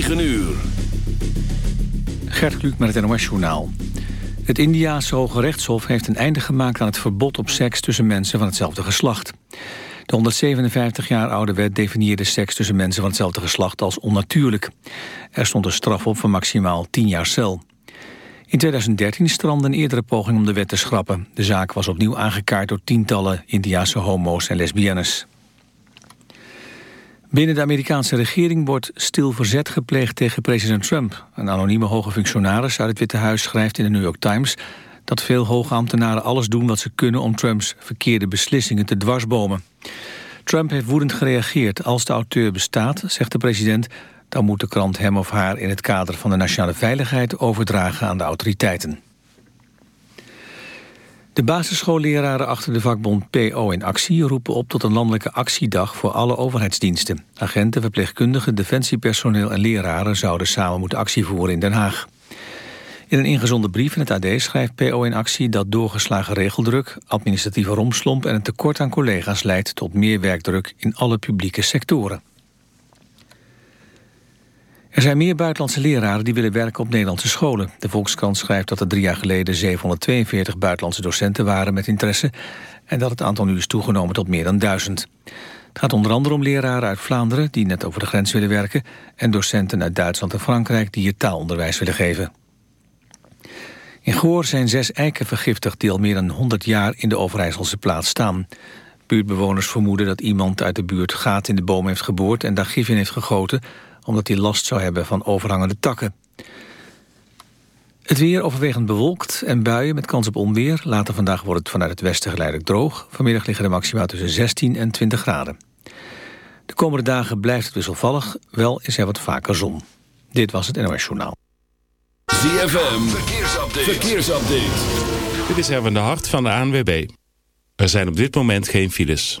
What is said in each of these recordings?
9 uur. Gert Kluk met het NOS Journaal. Het Indiaanse Hoge Rechtshof heeft een einde gemaakt aan het verbod op seks tussen mensen van hetzelfde geslacht. De 157 jaar oude wet definieerde seks tussen mensen van hetzelfde geslacht als onnatuurlijk. Er stond een straf op van maximaal 10 jaar cel. In 2013 strandde een eerdere poging om de wet te schrappen. De zaak was opnieuw aangekaart door tientallen Indiaanse homo's en lesbiennes. Binnen de Amerikaanse regering wordt stil verzet gepleegd tegen president Trump. Een anonieme hoge functionaris uit het Witte Huis schrijft in de New York Times... dat veel hoge ambtenaren alles doen wat ze kunnen om Trumps verkeerde beslissingen te dwarsbomen. Trump heeft woedend gereageerd. Als de auteur bestaat, zegt de president... dan moet de krant hem of haar in het kader van de nationale veiligheid overdragen aan de autoriteiten. De basisschoolleraren achter de vakbond PO in actie roepen op tot een landelijke actiedag voor alle overheidsdiensten. Agenten, verpleegkundigen, defensiepersoneel en leraren zouden samen moeten actie voeren in Den Haag. In een ingezonden brief in het AD schrijft PO in actie dat doorgeslagen regeldruk, administratieve romslomp en een tekort aan collega's leidt tot meer werkdruk in alle publieke sectoren. Er zijn meer buitenlandse leraren die willen werken op Nederlandse scholen. De Volkskrant schrijft dat er drie jaar geleden 742 buitenlandse docenten waren met interesse... en dat het aantal nu is toegenomen tot meer dan duizend. Het gaat onder andere om leraren uit Vlaanderen die net over de grens willen werken... en docenten uit Duitsland en Frankrijk die hier taalonderwijs willen geven. In Goor zijn zes eiken vergiftigd die al meer dan 100 jaar in de Overijsselse plaats staan. Buurtbewoners vermoeden dat iemand uit de buurt gaat in de boom heeft geboord... en daar gif in heeft gegoten omdat hij last zou hebben van overhangende takken. Het weer overwegend bewolkt en buien met kans op onweer. Later vandaag wordt het vanuit het westen geleidelijk droog. Vanmiddag liggen de maxima tussen 16 en 20 graden. De komende dagen blijft het wisselvallig, wel is er wat vaker zon. Dit was het NOS Journaal. ZFM, verkeersupdate. verkeersupdate. Dit is Erwin de Hart van de ANWB. Er zijn op dit moment geen files.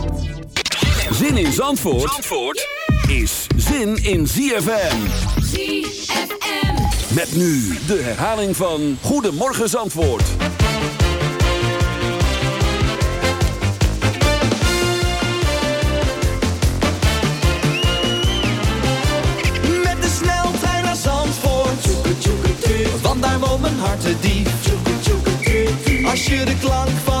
Zin in Zandvoort, Zandvoort is zin in ZFM. ZFM. Met nu de herhaling van Goedemorgen Zandvoort. Met de sneltrein naar Zandvoort. Want daar woont mijn hart te diep. Als je de klank van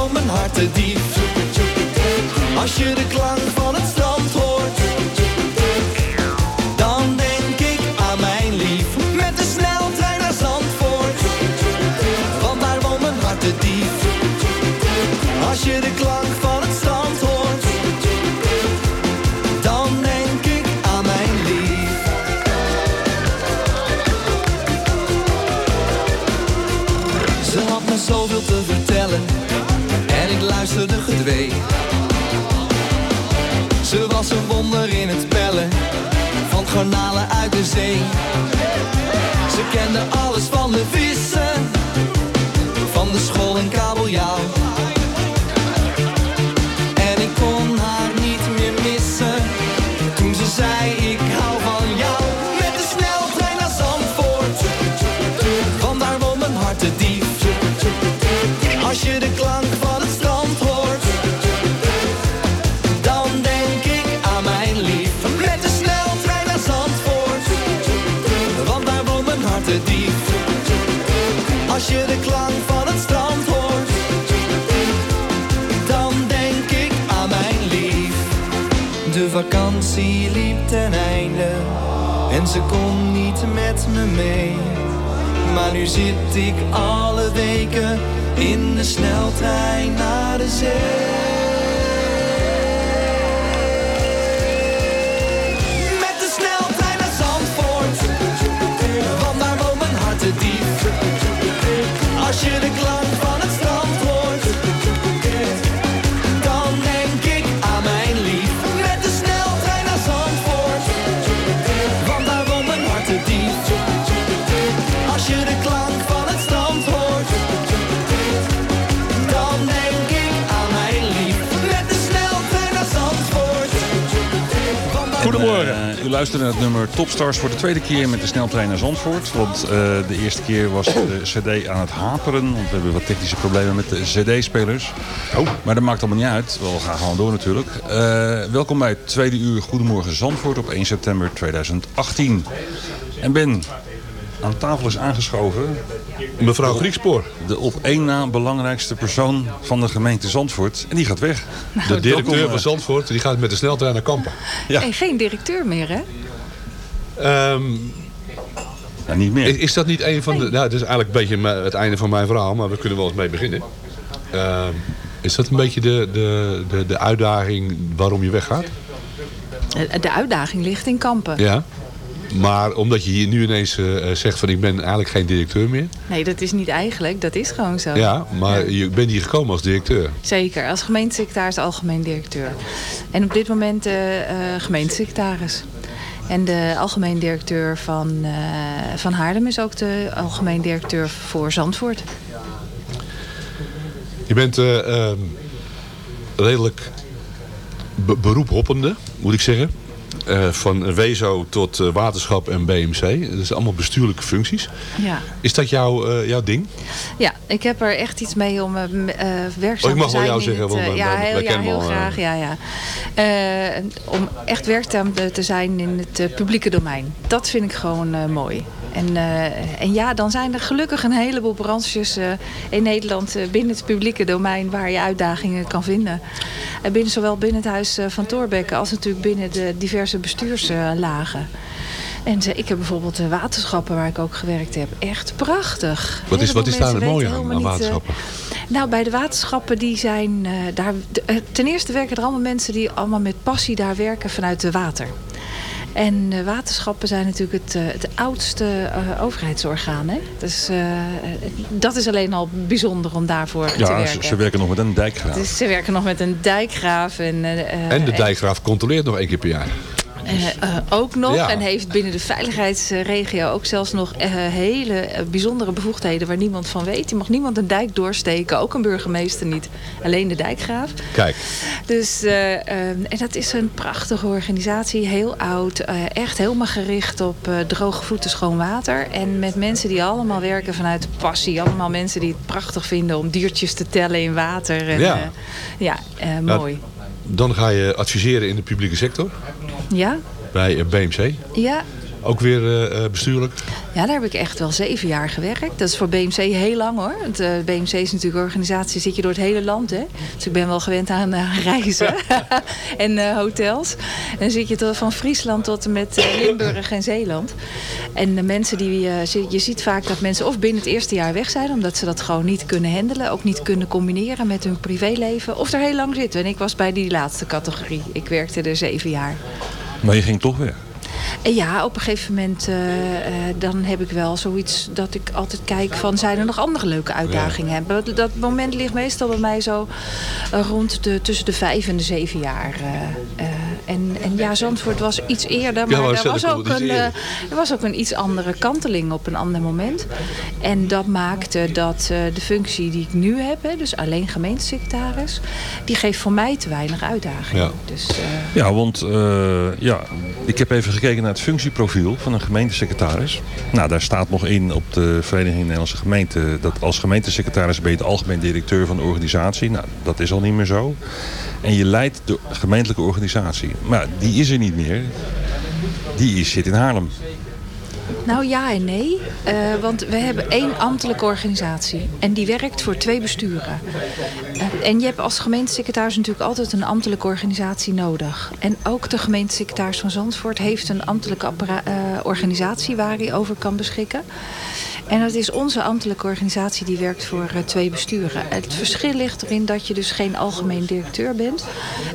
Als je de klank Van garnalen uit de zee. Ze kende alles van de vissen De vakantie liep ten einde en ze kon niet met me mee. Maar nu zit ik alle weken in de sneltrein naar de zee. Met de sneltrein naar Zandvoort, want daar woont mijn hart te diep. Als je de klank u luistert naar het nummer Topstars voor de tweede keer met de sneltrein naar Zandvoort. Want eh, de eerste keer was de cd aan het haperen. Want we hebben wat technische problemen met de cd-spelers. Oh. Maar dat maakt allemaal niet uit. We gaan gewoon door natuurlijk. Eh, welkom bij het tweede uur Goedemorgen Zandvoort op 1 september 2018. En Ben, aan tafel is aangeschoven Mevrouw Griekspoor, de op één na belangrijkste persoon van de gemeente Zandvoort. En die gaat weg. de directeur van Zandvoort, die gaat met de sneltrein naar Kampen. Ja. En geen directeur meer, hè? Ehm, Ja, niet meer. is, is dat niet een van de... Nou, het is eigenlijk een beetje het einde van mijn verhaal, maar we kunnen wel eens mee beginnen. Ehm, is dat een beetje de, de, de, de uitdaging waarom je weggaat? Eh, De uitdaging ligt in Kampen. Ja. Maar omdat je hier nu ineens eh, eh, zegt van ik ben eigenlijk geen directeur meer. Nee, dat is niet eigenlijk. Dat is gewoon zo. Ja, maar je bent hier gekomen als directeur. Zeker, als gemeentesecretaris algemeen directeur. En op dit moment uh, gemeentesecretaris. En de algemeen directeur van, uh, van Haarlem is ook de algemeen directeur voor Zandvoort. Je bent uh, redelijk be beroephoppende, moet ik zeggen. Uh, van WEZO tot uh, waterschap en BMC. Dat zijn allemaal bestuurlijke functies. Ja. Is dat jouw, uh, jouw ding? Ja, ik heb er echt iets mee om werkzaam oh, ik mag te wel jou zeggen, want ja, heel, ja, heel graag. Ja, ja. Om echt werkzaam te zijn in het publieke domein. Dat vind ik gewoon mooi. En, uh, en ja, dan zijn er gelukkig een heleboel branches uh, in Nederland uh, binnen het publieke domein waar je uitdagingen kan vinden. En binnen, zowel binnen het huis van Thorbecke als natuurlijk binnen de diverse bestuurslagen. En ik heb bijvoorbeeld de waterschappen waar ik ook gewerkt heb. Echt prachtig. Wat is, wat is daar het mooie aan, aan waterschappen? Niet, nou, bij de waterschappen die zijn daar... ten eerste werken er allemaal mensen die allemaal met passie daar werken vanuit de water. En uh, waterschappen zijn natuurlijk het, uh, het oudste uh, overheidsorgaan. Hè? Dus dat is alleen al bijzonder om daarvoor ja, te werken. Ze, ze werken nog met een dijkgraaf. Dus ze werken nog met een dijkgraaf. En, en de dijkgraaf controleert nog één keer per jaar. Uh, uh, ook nog. Ja. En heeft binnen de veiligheidsregio ook zelfs nog uh, hele bijzondere bevoegdheden waar niemand van weet. Je mag niemand een dijk doorsteken, ook een burgemeester niet. Alleen de dijkgraaf. Kijk. Dus, en dat is een prachtige organisatie, heel oud. echt helemaal gericht op droge voeten, schoon water. En met mensen die allemaal werken vanuit passie. Allemaal mensen die het prachtig vinden om diertjes te tellen in water. En, ja, ja mooi. Nou, dan ga je adviseren in de publieke sector. Ja. Bij BMC. Ja. Ook weer uh, bestuurlijk? Ja, daar heb ik echt wel zeven jaar gewerkt. Dat is voor BMC heel lang hoor. Het uh, BMC is natuurlijk een organisatie, zit je door het hele land. Hè? Dus ik ben wel gewend aan uh, reizen en hotels. En dan zit je tot, van Friesland tot en met Limburg en Zeeland. En de mensen die, je ziet vaak dat mensen of binnen het eerste jaar weg zijn. Omdat ze dat gewoon niet kunnen handelen. Ook niet kunnen combineren met hun privéleven. Of er heel lang zitten. En ik was bij die laatste categorie. Ik werkte er zeven jaar. Maar je ging toch weg? En ja, op een gegeven moment uh, uh, dan heb ik wel zoiets dat ik altijd kijk van zijn er nog andere leuke uitdagingen. Ja. Dat, moment ligt meestal bij mij zo rond de, tussen de vijf en de zeven jaar. En, en ja, Zandvoort was iets eerder, maar ja, er, was ook een, er was ook een iets andere kanteling op een ander moment. En dat maakte dat de functie die ik nu heb, hè, dus alleen gemeentesecretaris, die geeft voor mij te weinig uitdagingen. Ja, dus, ja want ja, ik heb even gekeken naar het functieprofiel van een gemeentesecretaris. Nou, daar staat nog in op de Vereniging Nederlandse Gemeenten... dat als gemeentesecretaris ben je de algemeen directeur van de organisatie. Nou, dat is al niet meer zo. En je leidt de gemeentelijke organisatie. Maar die is er niet meer. Die is, zit in Haarlem. Nou ja en nee, Eh, want we hebben één ambtelijke organisatie en die werkt voor twee besturen. Eh, en je hebt als gemeentesecretaris natuurlijk altijd een ambtelijke organisatie nodig. En ook de gemeentesecretaris van Zandvoort heeft een ambtelijke eh, organisatie waar hij over kan beschikken. En dat is onze ambtelijke organisatie die werkt voor eh, twee besturen. Het verschil ligt erin dat je dus geen algemeen directeur bent.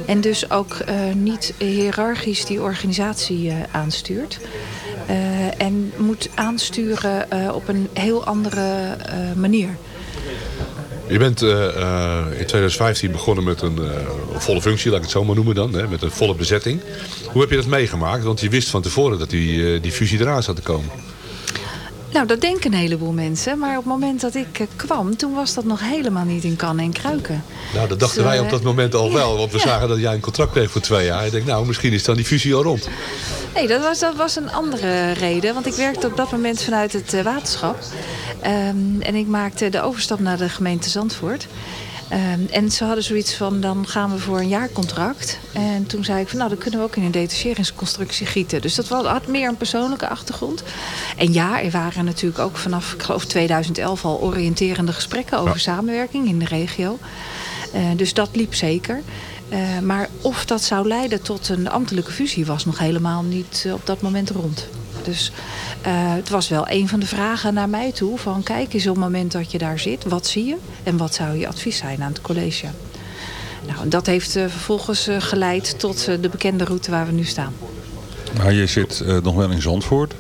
En dus ook eh, niet hiërarchisch die organisatie eh, aanstuurt. En moet aansturen op een heel andere manier. Je bent in 2015 begonnen met een volle functie, laat ik het zo maar noemen dan. Hè, met een volle bezetting. Hoe heb je dat meegemaakt? Want je wist van tevoren dat die, die fusie eraan zat te komen. Nou, dat denken een heleboel mensen. Maar op het moment dat ik eh, kwam, toen was dat nog helemaal niet in kannen en kruiken. Nou, dat dachten Dus, wij eh, op dat moment al wel. Want we ja. zagen dat jij een contract kreeg voor twee jaar. Ik denk, nou, misschien is dan die fusie al rond. Nee, dat was, dat was een andere reden. Want ik werkte op dat moment vanuit het eh, waterschap. Ehm, en ik maakte de overstap naar de gemeente Zandvoort. Ehm, en ze hadden zoiets van, dan gaan we voor een jaarcontract. En toen zei ik van, nou, dan kunnen we ook in een detacheringsconstructie gieten. Dus dat had meer een persoonlijke achtergrond. En ja, er waren natuurlijk ook vanaf, ik geloof 2011 al oriënterende gesprekken over samenwerking in de regio. Eh, dus dat liep zeker. Eh, maar of dat zou leiden tot een ambtelijke fusie was nog helemaal niet eh, op dat moment rond. Dus eh, het was wel een van de vragen naar mij toe. Van kijk eens op het moment dat je daar zit. Wat zie je? En wat zou je advies zijn aan het college? Nou, dat heeft eh, vervolgens eh, geleid tot de bekende route waar we nu staan. Maar je zit nog wel in Zandvoort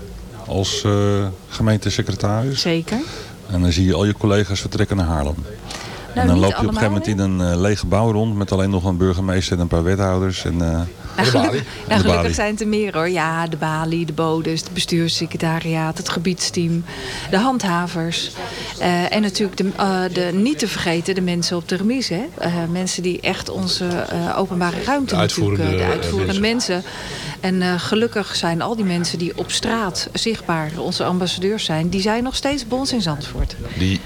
als gemeentesecretaris. Zeker. En dan zie je al je collega's vertrekken naar Haarlem. en dan loop je op een gegeven moment in een lege bouw rond met alleen nog een burgemeester en een paar wethouders. En, Nou, gelukkig, nou, gelukkig zijn het er meer hoor. Ja, de balie, de bodes, het bestuurssecretariaat, het gebiedsteam, de handhavers. Eh, en natuurlijk de, eh, de, niet te vergeten de mensen op de remise. Hè? Eh, mensen die echt onze openbare ruimte De uitvoerende, de uitvoerende mensen. En gelukkig zijn al die mensen die op straat zichtbaar onze ambassadeurs zijn, die zijn nog steeds bij ons in Zandvoort. Die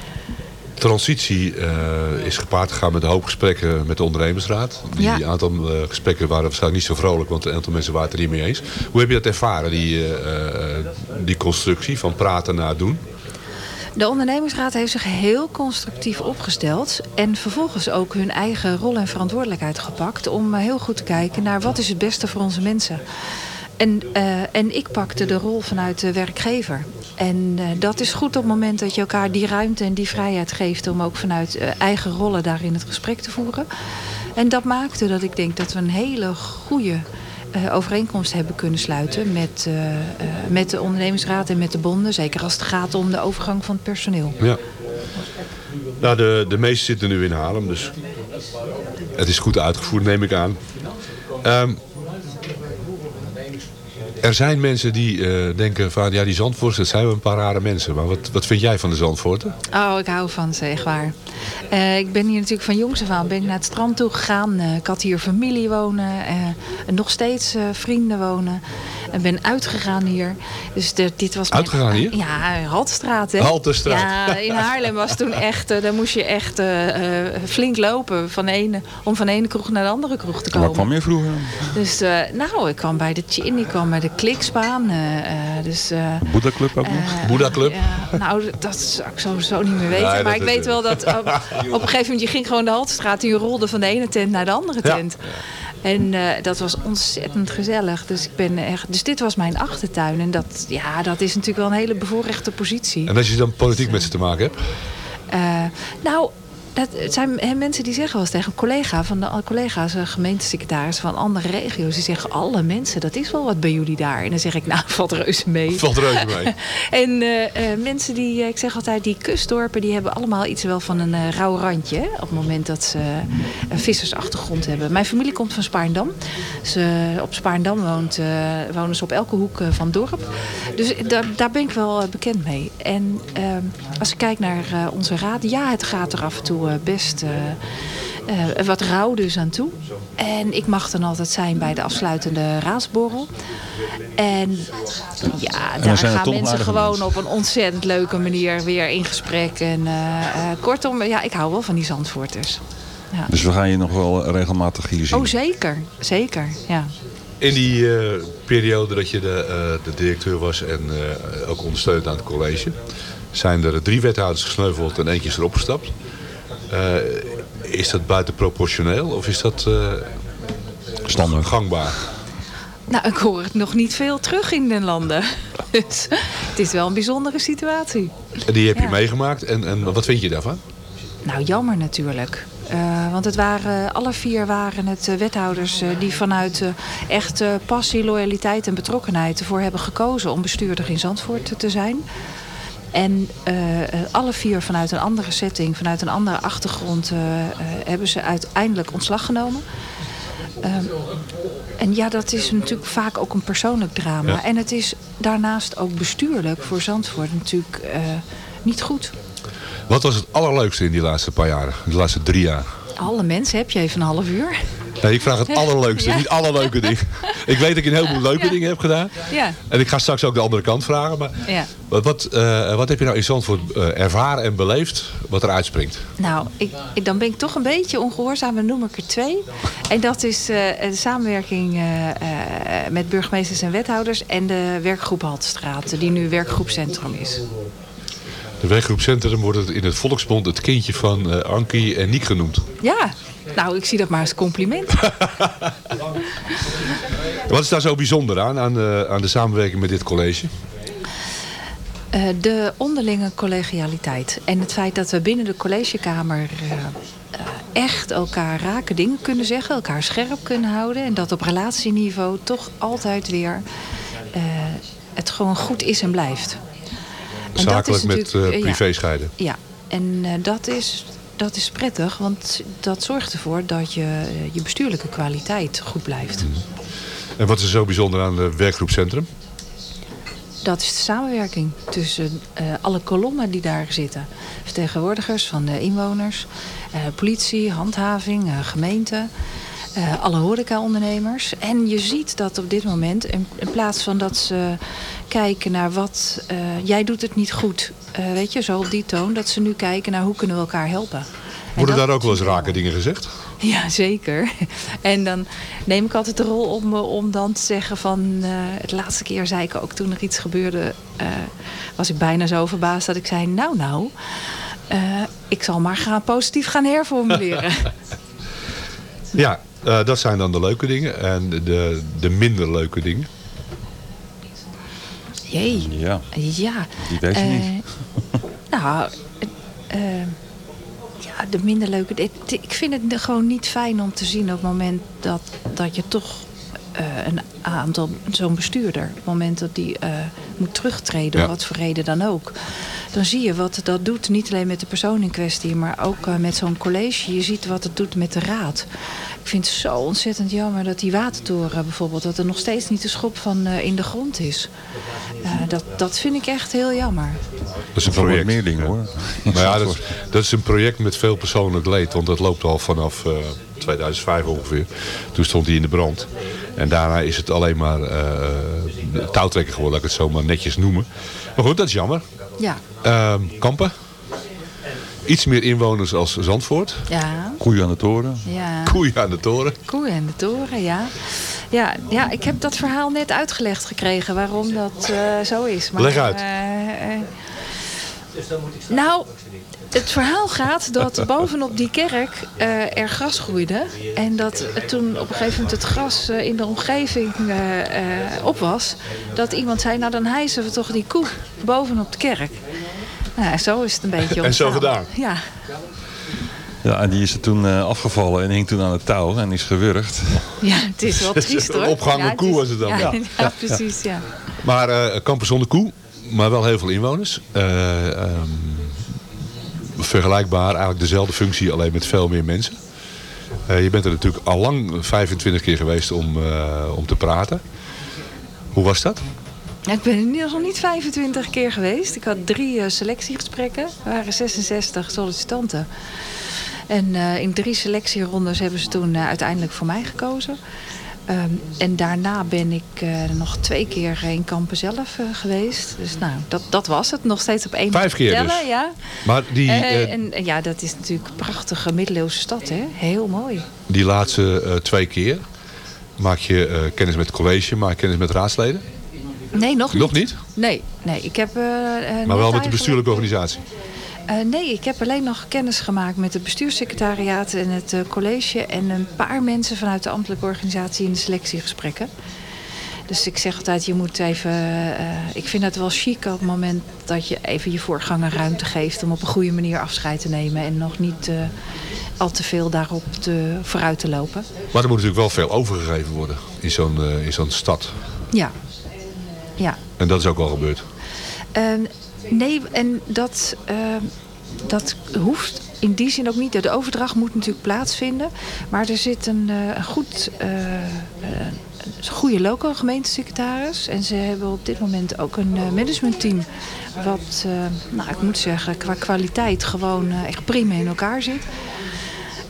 transitie eh, is gepaard gegaan met een hoop gesprekken met de ondernemersraad. Die Ja. aantal eh, gesprekken waren waarschijnlijk niet zo vrolijk, want een aantal mensen waren het er niet mee eens. Hoe heb je dat ervaren, die, eh, die constructie van praten naar doen? De ondernemingsraad heeft zich heel constructief opgesteld. En vervolgens ook hun eigen rol en verantwoordelijkheid gepakt. Om heel goed te kijken naar wat is het beste voor onze mensen. En, eh, en ik pakte de rol vanuit de werkgever. En eh, dat is goed op het moment dat je elkaar die ruimte en die vrijheid geeft... om ook vanuit eh, eigen rollen daarin het gesprek te voeren. En dat maakte dat ik denk dat we een hele goede overeenkomst hebben kunnen sluiten... Met, met de ondernemingsraad en met de bonden. Zeker als het gaat om de overgang van het personeel. Ja. Nou, de, de meesten zitten nu in Haarlem, dus het is goed uitgevoerd, neem ik aan. Ehm, er zijn mensen die eh, denken van, ja, die Zandvoorters, dat zijn wel een paar rare mensen. Maar wat, wat vind jij van de Zandvoorten? Oh, ik hou van ze, echt waar. Eh, ik ben hier natuurlijk van jongs af aan ben ik naar het strand toe gegaan. Eh, ik had hier familie wonen. en nog steeds vrienden wonen. En ben uitgegaan hier. Dus de, dit was mijn- Uitgegaan hier? Ja, Haltestraat. Hè? Haltestraat. Ja, in Haarlem was toen echt... eh, daar moest je echt eh, eh, flink lopen. Van ene, om van de ene kroeg naar de andere kroeg te waar komen. kwam je vroeger? Dus nou, ik kwam bij de Chin, ik kwam bij de Kliksbaan. dus... Boeddha Club ook nog? Boeddha Club? Nou, dat zou ik sowieso niet meer weten. Maar ik weet wel dat op, op een gegeven moment... je ging gewoon de Haltestraat en je rolde van de ene tent naar de andere Ja. En eh, dat was ontzettend gezellig. Dus, ik ben echt, dus dit was mijn achtertuin. En dat, ja, dat is natuurlijk wel een hele bevoorrechte positie. En als je dan politiek met ze te maken hebt? Eh, nou, dat, het zijn hè, mensen die zeggen wel eens tegen een collega van de collega's, een gemeentesecretaris van andere regio's, die zeggen alle mensen, dat is wel wat bij jullie daar. En dan zeg ik, nou, valt reuze mee. Valt reuze mee. En eh, eh, mensen die, eh, ik zeg altijd, die kustdorpen, die hebben allemaal iets wel van een eh, rauw randje. hè, Op het moment dat ze een vissersachtergrond hebben. Mijn familie komt van Spaarndam. Eh, op Spaarndam woont, eh, wonen ze op elke hoek eh, van het dorp. Dus daar, daar ben ik wel eh, bekend mee. En ehm, als ik kijk naar eh, onze raad, ja, het gaat er af en toe eh, best eh, eh, wat rauw dus aan toe. En ik mag dan altijd zijn bij de afsluitende raadsborrel. En ja, daar gaan mensen gewoon op een ontzettend leuke manier weer in gesprek. En kortom, ja, ik hou wel van die Zandvoorters. Ja. Dus we gaan je nog wel regelmatig hier zien. Oh, zeker. Zeker, ja. In die eh, periode dat je de, eh, de directeur was en eh, ook ondersteund aan het college, zijn er drie wethouders gesneuveld en eentje is erop gestapt. Eh, is dat buitenproportioneel of is dat eh, Standaard. gangbaar? Nou, ik hoor het nog niet veel terug in de landen. Dus het is wel een bijzondere situatie. En die heb je Ja. meegemaakt en, en wat vind je daarvan? Nou, jammer natuurlijk. Eh, want het waren, alle vier waren het wethouders eh, die vanuit eh, echt eh, passie, loyaliteit en betrokkenheid ervoor hebben gekozen om bestuurder in Zandvoort te zijn. En eh, eh, alle vier vanuit een andere setting, vanuit een andere achtergrond, eh, hebben ze uiteindelijk ontslag genomen. Ehm, en ja, dat is natuurlijk vaak ook een persoonlijk drama. Ja. En het is daarnaast ook bestuurlijk voor Zandvoort natuurlijk niet goed. Wat was het allerleukste in die laatste paar jaren, de laatste drie jaar? Alle mensen heb je even een half uur. Nee, ik vraag het allerleukste, Ja. niet alle leuke dingen. Ik weet dat ik een heleboel leuke Ja. dingen heb gedaan. Ja, En ik ga straks ook de andere kant vragen. Maar ja. wat, wat, eh, wat heb je nou in Zandvoort eh, ervaren en beleefd wat er uitspringt? Nou, ik, ik, dan ben ik toch een beetje ongehoorzaam en noem ik er twee. En dat is eh, de samenwerking met burgemeesters en wethouders... en de werkgroep Haltestraat, die nu werkgroepcentrum is. De werkgroep Centrum wordt het in het volksmond het kindje van eh Ankie en Niek genoemd. Ja, nou, ik zie dat maar als compliment. Wat is daar zo bijzonder aan, aan de, aan de samenwerking met dit college? Eh, de onderlinge collegialiteit. En het feit dat we binnen de collegekamer eh, eh, echt elkaar raken dingen kunnen zeggen. Elkaar scherp kunnen houden. En dat op relatieniveau toch altijd weer eh, het gewoon goed is en blijft. Zakelijk met eh, eh, privé scheiden. Ja, en eh, dat, is, dat is prettig. Want dat zorgt ervoor dat je, je bestuurlijke kwaliteit goed blijft. En wat is er zo bijzonder aan de werkgroep Centrum? Dat is de samenwerking tussen alle kolommen die daar zitten. Vertegenwoordigers van de inwoners, politie, handhaving, gemeente, eh, alle horecaondernemers. En je ziet dat op dit moment, in, in plaats van dat ze kijken naar wat... eh, jij doet het niet goed, eh, weet je, zo op die toon... dat ze nu kijken naar hoe kunnen we elkaar helpen. En Worden daar ook wel eens vind ik rake dingen gezegd? ja, zeker. En dan neem ik altijd de rol op me om dan te zeggen van... het laatste keer zei ik ook toen er iets gebeurde... was ik bijna zo verbaasd dat ik zei... nou, nou, ik zal maar gaan positief gaan herformuleren. Ja, eh, dat zijn dan de leuke dingen. En de, de minder leuke dingen. Jee, Ja, ja. die weet je Eh, niet. Nou, eh, ja, de minder leuke... het- Ik vind het gewoon niet fijn om te zien op het moment dat, dat je toch... eh, een aantal, zo'n bestuurder, op het moment dat die eh, moet terugtreden, Ja. om wat voor reden dan ook. Dan zie je wat dat doet, niet alleen met de persoon in kwestie, maar ook eh, met zo'n college. Je ziet wat het doet met de raad. Ik vind het zo ontzettend jammer dat die watertoren bijvoorbeeld, dat er nog steeds niet de schop van eh, in de grond is. Eh, dat, dat vind ik echt heel jammer. Dat is een project. meer dingen hoor. Maar ja, dat, is- dat is een project met veel persoonlijk leed. Want dat loopt al vanaf eh, 2005 ongeveer. Toen stond hij in de brand. En daarna is het alleen maar eh touwtrekken geworden. Laat ik het zo maar netjes noemen. Maar goed, dat is jammer. Ja, Ehm, Kampen. Iets meer inwoners als Zandvoort. ja, Koeien aan de toren. ja. Koeien aan de toren. Koeien en de toren, ja. ja. Ja, ik heb dat verhaal net uitgelegd gekregen waarom dat eh, zo is. Maar, Leg uit. Eh, eh, nou, het verhaal gaat dat bovenop die kerk eh, er gras groeide. En dat toen op een gegeven moment het gras eh, in de omgeving eh, eh, op was. Dat iemand zei, nou dan hijsen we toch die koe bovenop de kerk. Nou, zo is het een beetje En zo gedaan. Ja, Ja, en die is er toen eh, afgevallen en hing toen aan het touw en is gewurgd. ja, het is wel triest hoor. Een opgehangen Ja, koe is- was het dan, Ja, ja. ja, precies, ja. Maar eh kampen zonder koe. Maar wel heel veel inwoners. Eh, ehm, vergelijkbaar. Eigenlijk dezelfde functie. Alleen met veel meer mensen. Eh, je bent er natuurlijk al lang 25 keer geweest om, eh, om te praten. Hoe was dat? Ik ben inmiddels nog niet 25 keer geweest. Ik had drie selectiegesprekken. Er waren 66 sollicitanten. En in drie selectierondes hebben ze toen uiteindelijk voor mij gekozen. Ehm, en daarna ben ik eh, nog twee keer in Kampen zelf eh, geweest. Dus nou, dat, dat was het. Nog steeds op één Vijf keer tellen, dus? ja. Maar die, Eh, en, ja, dat is natuurlijk een prachtige middeleeuwse stad, hè? Heel mooi. die laatste twee keer. Maak je kennis met het college, maak je kennis met raadsleden? Nee, nog niet. Nog niet? Nee, nee. Ik heb, Maar wel met de bestuurlijke organisatie. Eh, nee, ik heb alleen nog kennis gemaakt met het bestuurssecretariaat en het eh, college. En een paar mensen vanuit de ambtelijke organisatie in de selectiegesprekken. Dus ik zeg altijd, je moet even... eh, ik vind het wel chic op het moment dat je even je voorganger ruimte geeft... om op een goede manier afscheid te nemen. En nog niet al te veel daarop te, vooruit te lopen. Maar er moet natuurlijk wel veel overgegeven worden in zo'n in zo'n stad. Ja. Ja. En dat is ook al gebeurd. Nee, en dat, ehm, dat hoeft in die zin ook niet. De overdracht moet natuurlijk plaatsvinden. Maar er zit een, eh, een goed, eh, een goede local gemeentesecretaris. En ze hebben op dit moment ook een eh, managementteam. Wat, nou, ik moet zeggen, qua kwaliteit gewoon echt prima in elkaar zit.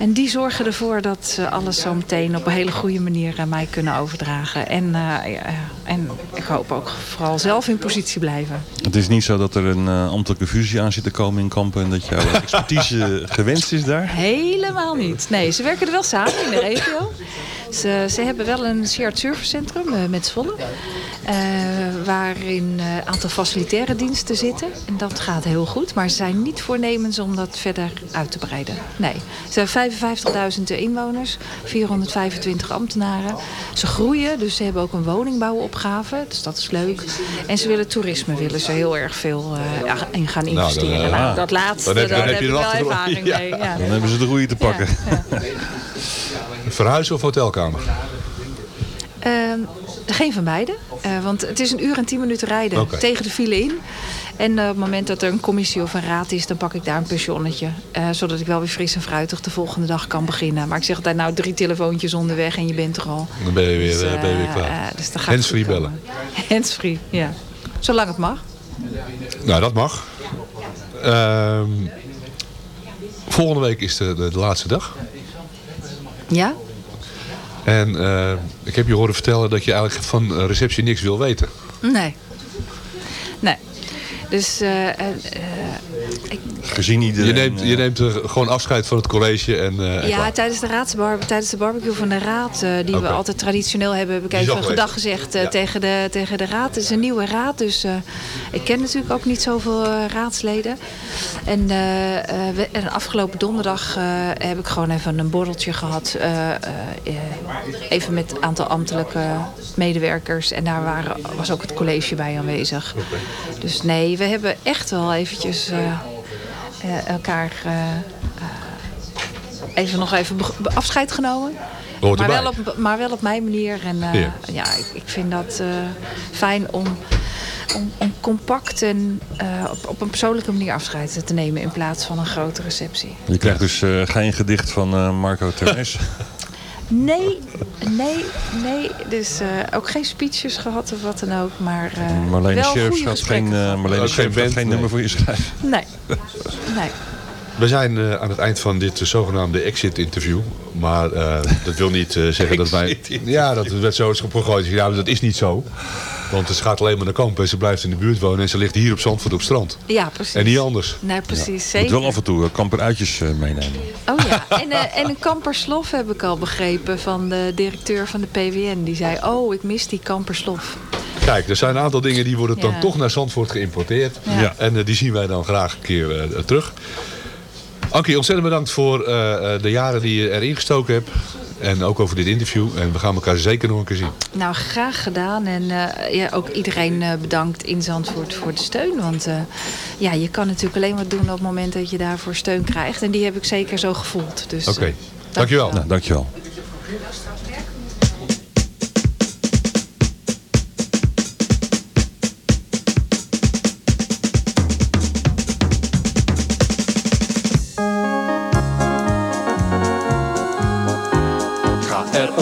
En die zorgen ervoor dat ze alles zo meteen op een hele goede manier aan mij kunnen overdragen. En, eh, ja, en ik hoop ook vooral zelf in positie blijven. Het is niet zo dat er een eh, ambtelijke fusie aan zit te komen in Kampen... en dat jouw expertise gewenst is daar? Helemaal niet. Nee, ze werken er wel samen in de regio. Ze, ze hebben wel een shared service centrum eh, met Zwolle. Eh, waarin eh, een aantal facilitaire diensten zitten. En dat gaat heel goed. Maar ze zijn niet voornemens om dat verder uit te breiden. Nee. Ze hebben 55.000 inwoners. 425 ambtenaren. Ze groeien. Dus ze hebben ook een woningbouwopgave. Dus dat is leuk. En ze willen toerisme. Willen ze heel erg veel eh, ja, in gaan dan, investeren. eh, Nou, dat laatste, dan heb je- dan daar heb je wel ervaring Ja. mee. Ja. Dan hebben ze de groei te pakken. Verhuizen of hotelkamer? Ehm, geen van beide. Eh, want het is een uur en tien minuten rijden tegen de file in. En eh, op het moment dat er een commissie of een raad is, dan pak ik daar een pensionnetje. eh, zodat ik wel weer fris en fruitig de volgende dag kan beginnen. Maar ik zeg altijd, nou drie telefoontjes onderweg en je bent er al. Dan ben je weer, Dus, ben je weer klaar. dus dan gaat goed bellen. Handsfree, ja. Zolang het mag. Nou, dat mag. Ehm, volgende week is de, de, de laatste dag. Ja? En eh, ik heb je horen vertellen dat je eigenlijk van eh, receptie niks wil weten. Nee. Nee. Dus ik, Gezien iedereen... Je neemt, je eh, neemt eh, gewoon afscheid van het college. En, eh, Ja, tijdens de, raadsbar tijdens de barbecue van de raad, eh, die we altijd traditioneel hebben, heb ik even een gedag gezegd eh, Ja. tegen, de, tegen de raad. Het is een nieuwe raad, dus eh, ik ken natuurlijk ook niet zoveel raadsleden. En, eh, eh, we- en afgelopen donderdag eh, heb ik gewoon even een borreltje gehad. eh, eh, eh, even met een aantal ambtelijke medewerkers. En daar waren, was ook het college bij aanwezig. Dus nee, we hebben echt wel eventjes elkaar... eh, even nog even afscheid genomen. Maar wel, op, maar wel op mijn manier. En eh, Ja. ja, ik, ik vind dat eh, fijn om, om, om compact en eh, op, op een persoonlijke manier afscheid te nemen in plaats van een grote receptie. Je krijgt dus eh, geen gedicht van eh, Marco Termes. Nee, nee, nee. Dus eh, ook geen speeches gehad of wat dan ook. Maar eh Marlene wel gaat gesprekken geen, eh, gehad. Marlene geen band, geen nee. nummer voor je schrijven. Nee, nee. We zijn eh, aan het eind van dit eh, zogenaamde exit-interview. Maar eh, dat wil niet eh, zeggen dat wij... Ja, dat werd zo eens opgegooid. Ja, maar dat is niet zo. Want ze gaat alleen maar naar kamp en ze blijft in de buurt wonen. En ze ligt hier op Zandvoort op strand. Ja, precies. En niet anders. Nee, precies. Je moet Zeker. wel af en toe kamperuitjes eh, meenemen. Oh ja, en, eh, en een kamperslof heb ik al begrepen van de directeur van de PWN. Die zei, oh, ik mis die kamperslof. Kijk, er zijn een aantal dingen die worden dan Ja. toch naar Zandvoort geïmporteerd. Ja. Ja. En die zien wij dan graag een keer eh, terug. Ankie, ontzettend bedankt voor eh, eh, de jaren die je erin gestoken hebt. En ook over dit interview. En we gaan elkaar zeker nog een keer zien. Nou, graag gedaan. En eh, ja, ook iedereen eh, bedankt in Zandvoort voor de steun. Want eh, ja, je kan natuurlijk alleen wat doen op het moment dat je daarvoor steun krijgt. En die heb ik zeker zo gevoeld. Dus, Oké, eh, dankjewel. Nou, dankjewel.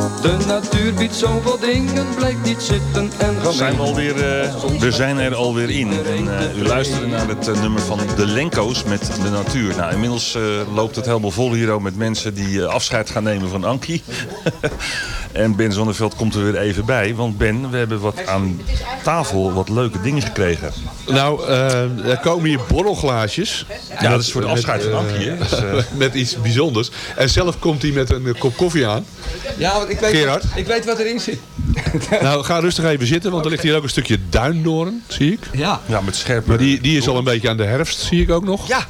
De natuur biedt zoveel dingen, blijkt niet zitten en gaan Zijn we, alweer, eh, we zijn er alweer in. En, eh, u luisterde naar het eh, nummer van de Lenko's met de natuur. Nou, inmiddels eh, loopt het helemaal vol hier ook met mensen die eh, afscheid gaan nemen van Ankie. en Ben Zonneveld komt er weer even bij. Want Ben, we hebben wat aan tafel wat leuke dingen gekregen. Nou, eh, er komen hier borrelglaasjes. Ja, dat is voor de afscheid van Ankie. Hè? Dus, eh, met iets bijzonders. En zelf komt hij met een kop koffie aan. Ja, want ik weet, Gerard? ik weet wat erin zit. Nou, ga rustig even zitten, want er ligt hier ook een stukje duindoorn, zie ik. Ja. ja, met scherpe... Maar die, die is al een beetje aan de herfst, zie ik ook nog. Ja.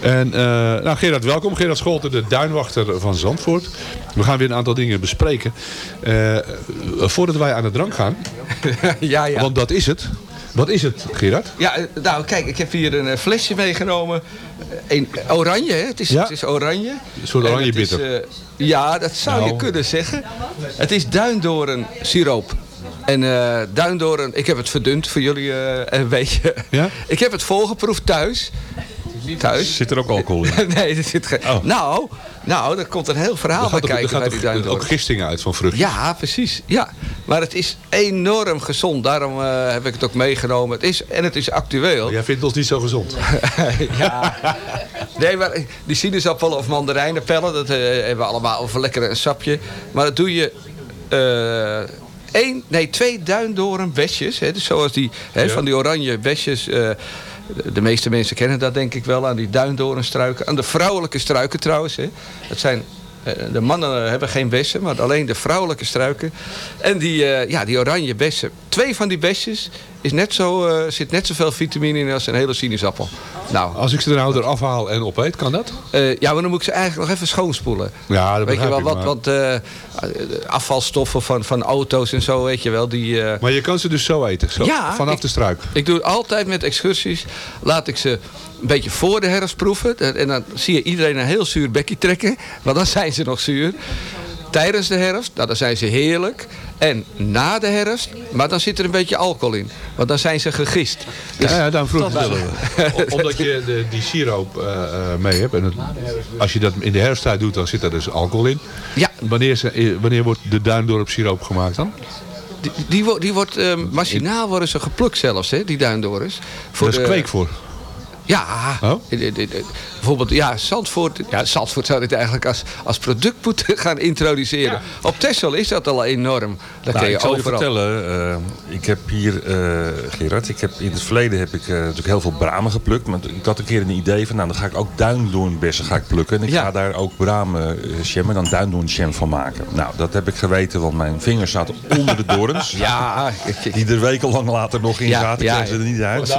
En eh, nou, Gerard, welkom. Gerard Scholten, de duinwachter van Zandvoort. We gaan weer een aantal dingen bespreken. Eh, voordat wij aan de drank gaan, ja, ja. want dat is het. Wat is het, Gerard? Ja, eh, nou kijk, ik heb hier een eh, flesje meegenomen. Eh, Een oranje, hè? Het is, Ja. het is oranje. Een soort oranje is, bitter. eh, ja, dat zou je Nou. kunnen zeggen. Het is duindoren siroop. En eh duindoren, ik heb het verdund voor jullie eh, een beetje. Ja? Ik heb het volgeproefd thuis. Thuis. Zit er ook alcohol in? nee, er zit geen... Oh. Nou, nou, er komt een heel verhaal Er bij er kijken bij gaat die ook, duindoren. ook gistingen uit van vruchten. Ja, precies. Ja. Maar het is enorm gezond. Daarom eh, heb ik het ook meegenomen. Het is, en het is actueel. Jij vindt ons niet zo gezond. ja. Nee, maar die sinaasappelen of mandarijnenpellen, dat eh, hebben we allemaal over lekker een sapje. Maar dat doe je eh één, nee, twee duindoornbesjes. Hè, dus zoals die, hè, Ja. van die oranje besjes. Eh, de- meeste mensen kennen dat denk ik wel aan die duindoornstruiken. Aan de vrouwelijke struiken trouwens. Hè. Dat zijn, eh, de mannen hebben geen bessen, maar alleen de vrouwelijke struiken. En die, eh, ja, die oranje bessen. Twee van die besjes is net zo, eh, zit net zoveel vitamine in als een hele sinaasappel. Nou, Als ik ze er nou eraf haal en opeet, kan dat? eh, ja, maar dan moet ik ze eigenlijk nog even schoonspoelen. Ja, dat Weet je wel, ik, wat, maar- want eh, afvalstoffen van, van auto's en zo, weet je wel. Die, eh, Maar je kan ze dus zo eten, zo, Ja, vanaf ik- de struik. ik doe het altijd met excursies. Laat ik ze een beetje voor de herfst proeven. En dan zie je iedereen een heel zuur bekje trekken. Want dan zijn ze nog zuur. Tijdens de herfst, nou, dan zijn ze heerlijk. En na de herfst, maar dan zit er een beetje alcohol in. Want dan zijn ze gegist. Dus- ja, ja, dan vroeg dat-. O- Omdat je de, die siroop eh, eh, mee hebt. En het- als je dat in de herfsttijd doet, dan zit er dus alcohol in. Ja. Wanneer, ze- eh, wanneer wordt de duindorp siroop gemaakt dan? Die, die, die wordt, eh, machinaal worden ze geplukt zelfs, hè, die duindorens. Voor Daar is de- kweek voor. Ja, Oh? Bijvoorbeeld, ja, Zandvoort, ja, Zandvoort zou dit eigenlijk als, als product moeten gaan introduceren. Op Texel is dat al enorm. Dat Nou, kun je ik zal je overal. vertellen, eh, ik heb hier, eh, Gerard, ik heb, in het verleden heb ik eh, natuurlijk heel veel bramen geplukt. Maar ik had een keer een idee van, nou dan ga ik ook duindoornbessen ga ik plukken. En ik Ja. ga daar ook bramen jam en dan duindoornjam van maken. Nou, dat heb ik geweten, want mijn vingers zaten onder de dorens. Ja, Die er wekenlang later nog in Ja, zaten, ja. kregen ze er niet uit.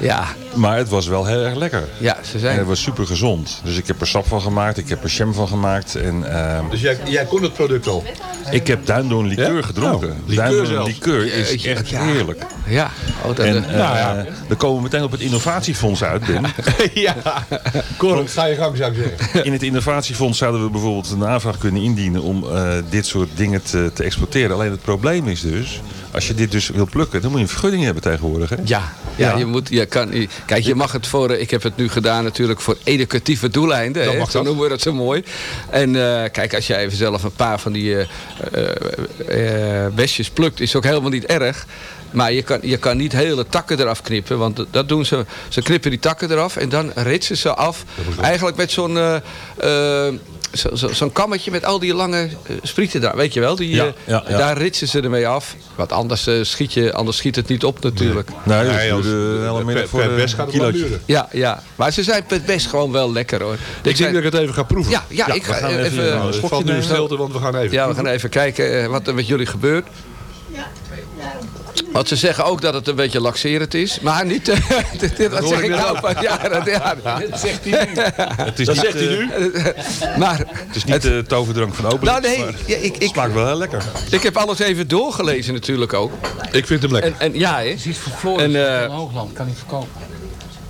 ja, Maar het was wel heel erg lekker. ja, ze En zijn... super gezond. Dus ik heb er sap van gemaakt, ik heb er jam van gemaakt. En ehm, Dus jij, jij kon het product al? ik heb duindoorn likeur Ja? gedronken. Nou, likeur is echt ja. heerlijk. Ja, oh, dat, En Nou ja. dan komen we meteen op het innovatiefonds uit, Ben. ja. Cor, ga je gang zou ik zeggen. In het innovatiefonds zouden we bijvoorbeeld een aanvraag kunnen indienen om eh, dit soort dingen te, te exporteren. Alleen het probleem is dus, als je dit dus wil plukken, dan moet je een vergunning hebben tegenwoordig. Hè? ja, ja, Ja. je moet, je kan, kijk, je mag het voor, eh, ik heb het nu gedaan natuurlijk voor educatieve doeleinden. Dat mag zo noemen we dat zo mooi. En eh, kijk, als jij even zelf een paar van die eh, eh, eh, besjes plukt, is ook helemaal niet erg. Maar je kan, je kan niet hele takken eraf knippen. Want dat- doen ze. Ze knippen die takken eraf en dan ritsen ze af. Eigenlijk met zo'n... eh, zo- zo- zo'n kammetje met al die lange eh, sprieten daar, weet je wel? Die, Ja, eh, ja, ja. Daar ritsen ze ermee af. Want anders, eh, schiet je, anders schiet het niet op natuurlijk. Nee, als- de hele middag per- voor per best gaat het wel kilootje. duren. Ja, ja, maar ze zijn het best gewoon wel lekker hoor. Ik denk dat ik het even ga proeven. Ja, ja, ik we ga gaan even... even- Nou, het valt nu in stilte, want we gaan even Ja, we gaan even kijken wat er met jullie gebeurt. Want ze zeggen ook dat het een beetje laxerend is. Maar niet... eh, dit- dit- dat zeg ik nou ook. pas. Ja, dat, ja, dat zegt hij nu. Het is Dat niet, zegt hij eh, nu. Maar Het is niet de toverdrank van open. Nou, nee, ja, ik, ik, smaakt wel heel lekker. ik heb alles even doorgelezen natuurlijk ook. Ik vind hem lekker. En, en ja, hè. Iets voor En, eh, van Hoogland kan niet verkopen.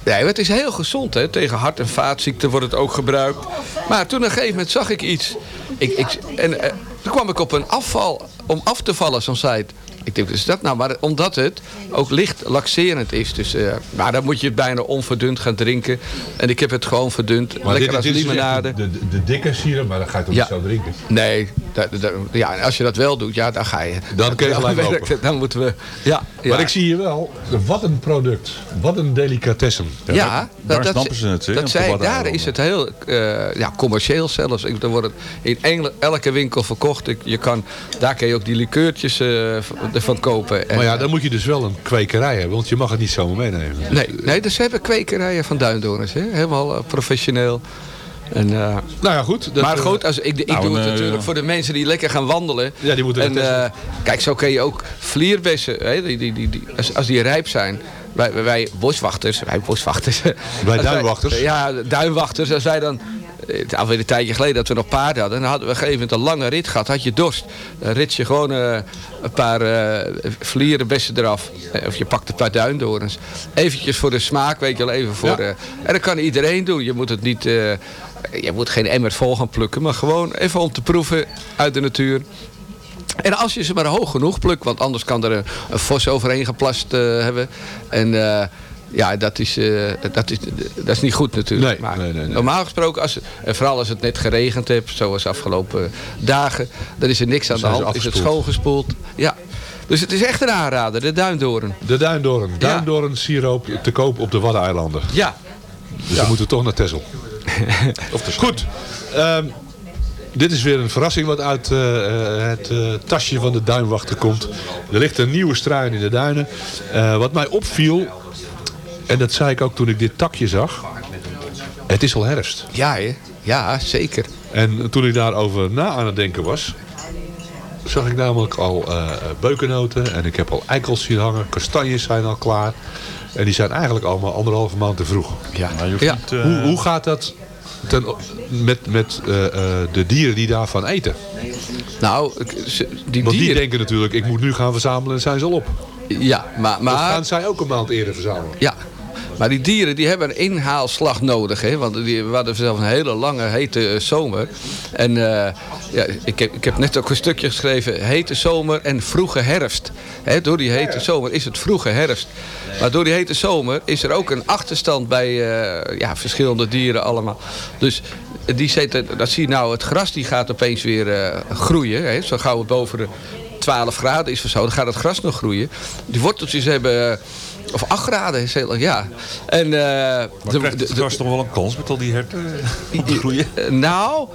Nee, maar het is heel gezond. Hè? Tegen hart- en vaatziekten wordt het ook gebruikt. Maar toen op een gegeven moment zag ik iets. Ik, ik, en eh, toen kwam ik op een afval, om af te vallen, zo'n site. Ik denk, is dat nou? Maar omdat het ook licht laxerend is. Dus, eh, maar dan moet je het bijna onverdund gaan drinken. En ik heb het gewoon verdund. Maar lekker dit, als dit limonade. de, de, de dikke sirup, maar dan ga je toch Ja. niet zo drinken. Nee, da- da- ja, als je dat wel doet, ja, dan ga je. Dan kun je Dan gelijk. Dan moeten we... Ja, ja. Maar ik zie hier wel, wat een product. Wat een delicatessen. Ja, daar snappen ze het, Dat daar is het heel eh, ja, commercieel zelfs. Ik, er wordt het in engel- elke winkel verkocht. Ik, je kan, daar kun je ook die likeurtjes eh, ervan kopen. En, Maar ja, dan moet je dus wel een kwekerij hebben, want je mag het niet zomaar meenemen. nee, nee, dus ze hebben kwekerijen van duindorens. Hè? Helemaal eh, professioneel. En, eh, Nou ja, goed. dat, maar eh, goed, als, ik, ik nou, doe het natuurlijk voor de mensen die lekker gaan wandelen. Ja, die moeten en, eh, Kijk, zo kun je ook vlierbessen, hè, die, die, die, die, als, als die rijp zijn. Wij, wij- boswachters, wij boswachters. Wij- duinwachters? ja, duinwachters. Als wij dan, het is alweer een tijdje geleden dat we nog paarden hadden. Dan hadden we op een gegeven moment een lange rit gehad. Had je dorst. Dan rit je gewoon eh, een paar eh vlierenbessen eraf. Eh, Of je pakt een paar duindorens. Eventjes voor de smaak, weet je wel. Even voor, Ja. en dat kan iedereen doen. Je moet het niet... je moet geen emmer vol gaan plukken. Maar gewoon even om te proeven uit de natuur. En als je ze maar hoog genoeg plukt, want anders kan er een, een vos overheen geplast hebben. En ja, dat is, eh, dat, is, dat is niet goed natuurlijk. Nee, maar nee, nee, nee. normaal gesproken, als, en vooral als het net geregend heeft, zoals de afgelopen dagen, dan is er niks aan de hand. Is het schoongespoeld. Ja. Dus het is echt een aanrader, de duindoren. De duindoorn. Duindoorn siroop te koop op de Waddeneilanden. Ja. Dus we moeten toch naar Texel. Goed. ehm, dit is weer een verrassing wat uit eh, eh, het tasje van de duinwachter komt. Er ligt een nieuwe struin in de duinen. Wat mij opviel, en dat zei ik ook toen ik dit takje zag. Het is al herfst. Ja, hè? ja, zeker. En toen ik daarover na aan het denken was, zag ik namelijk al eh, beukennoten en ik heb al eikels hier hangen. Kastanjes zijn al klaar. En die zijn eigenlijk allemaal anderhalve maand te vroeg. Ja. Nou, je hoeft Ja. niet, eh, Hoe, hoe gaat dat ten, met, met eh, eh, de dieren die daarvan eten? Nou, die Want die dieren... denken natuurlijk, ik moet nu gaan verzamelen en zijn ze al op. Ja, maar... Of maar gaan zij ook een maand eerder verzamelen? Ja, maar die dieren die hebben een inhaalslag nodig. Hè? Want die, we hadden zelf een hele lange hete eh, zomer. En eh, ja, ik, heb, ik heb net ook een stukje geschreven. Hete zomer en vroege herfst. Hè? Door die hete zomer is het vroege herfst. Maar door die hete zomer is er ook een achterstand bij eh, ja, verschillende dieren allemaal. Dus die zitten, dat zie je nou, het gras die gaat opeens weer groeien. Hè? Zo gauw het boven de 12 graden is of zo, dan gaat het gras nog groeien. Die worteltjes hebben... eh, Of 8 graden is heel ja. En, eh, Maar de- krijgt het gras toch wel een kans met al die herten om te groeien? eh, nou,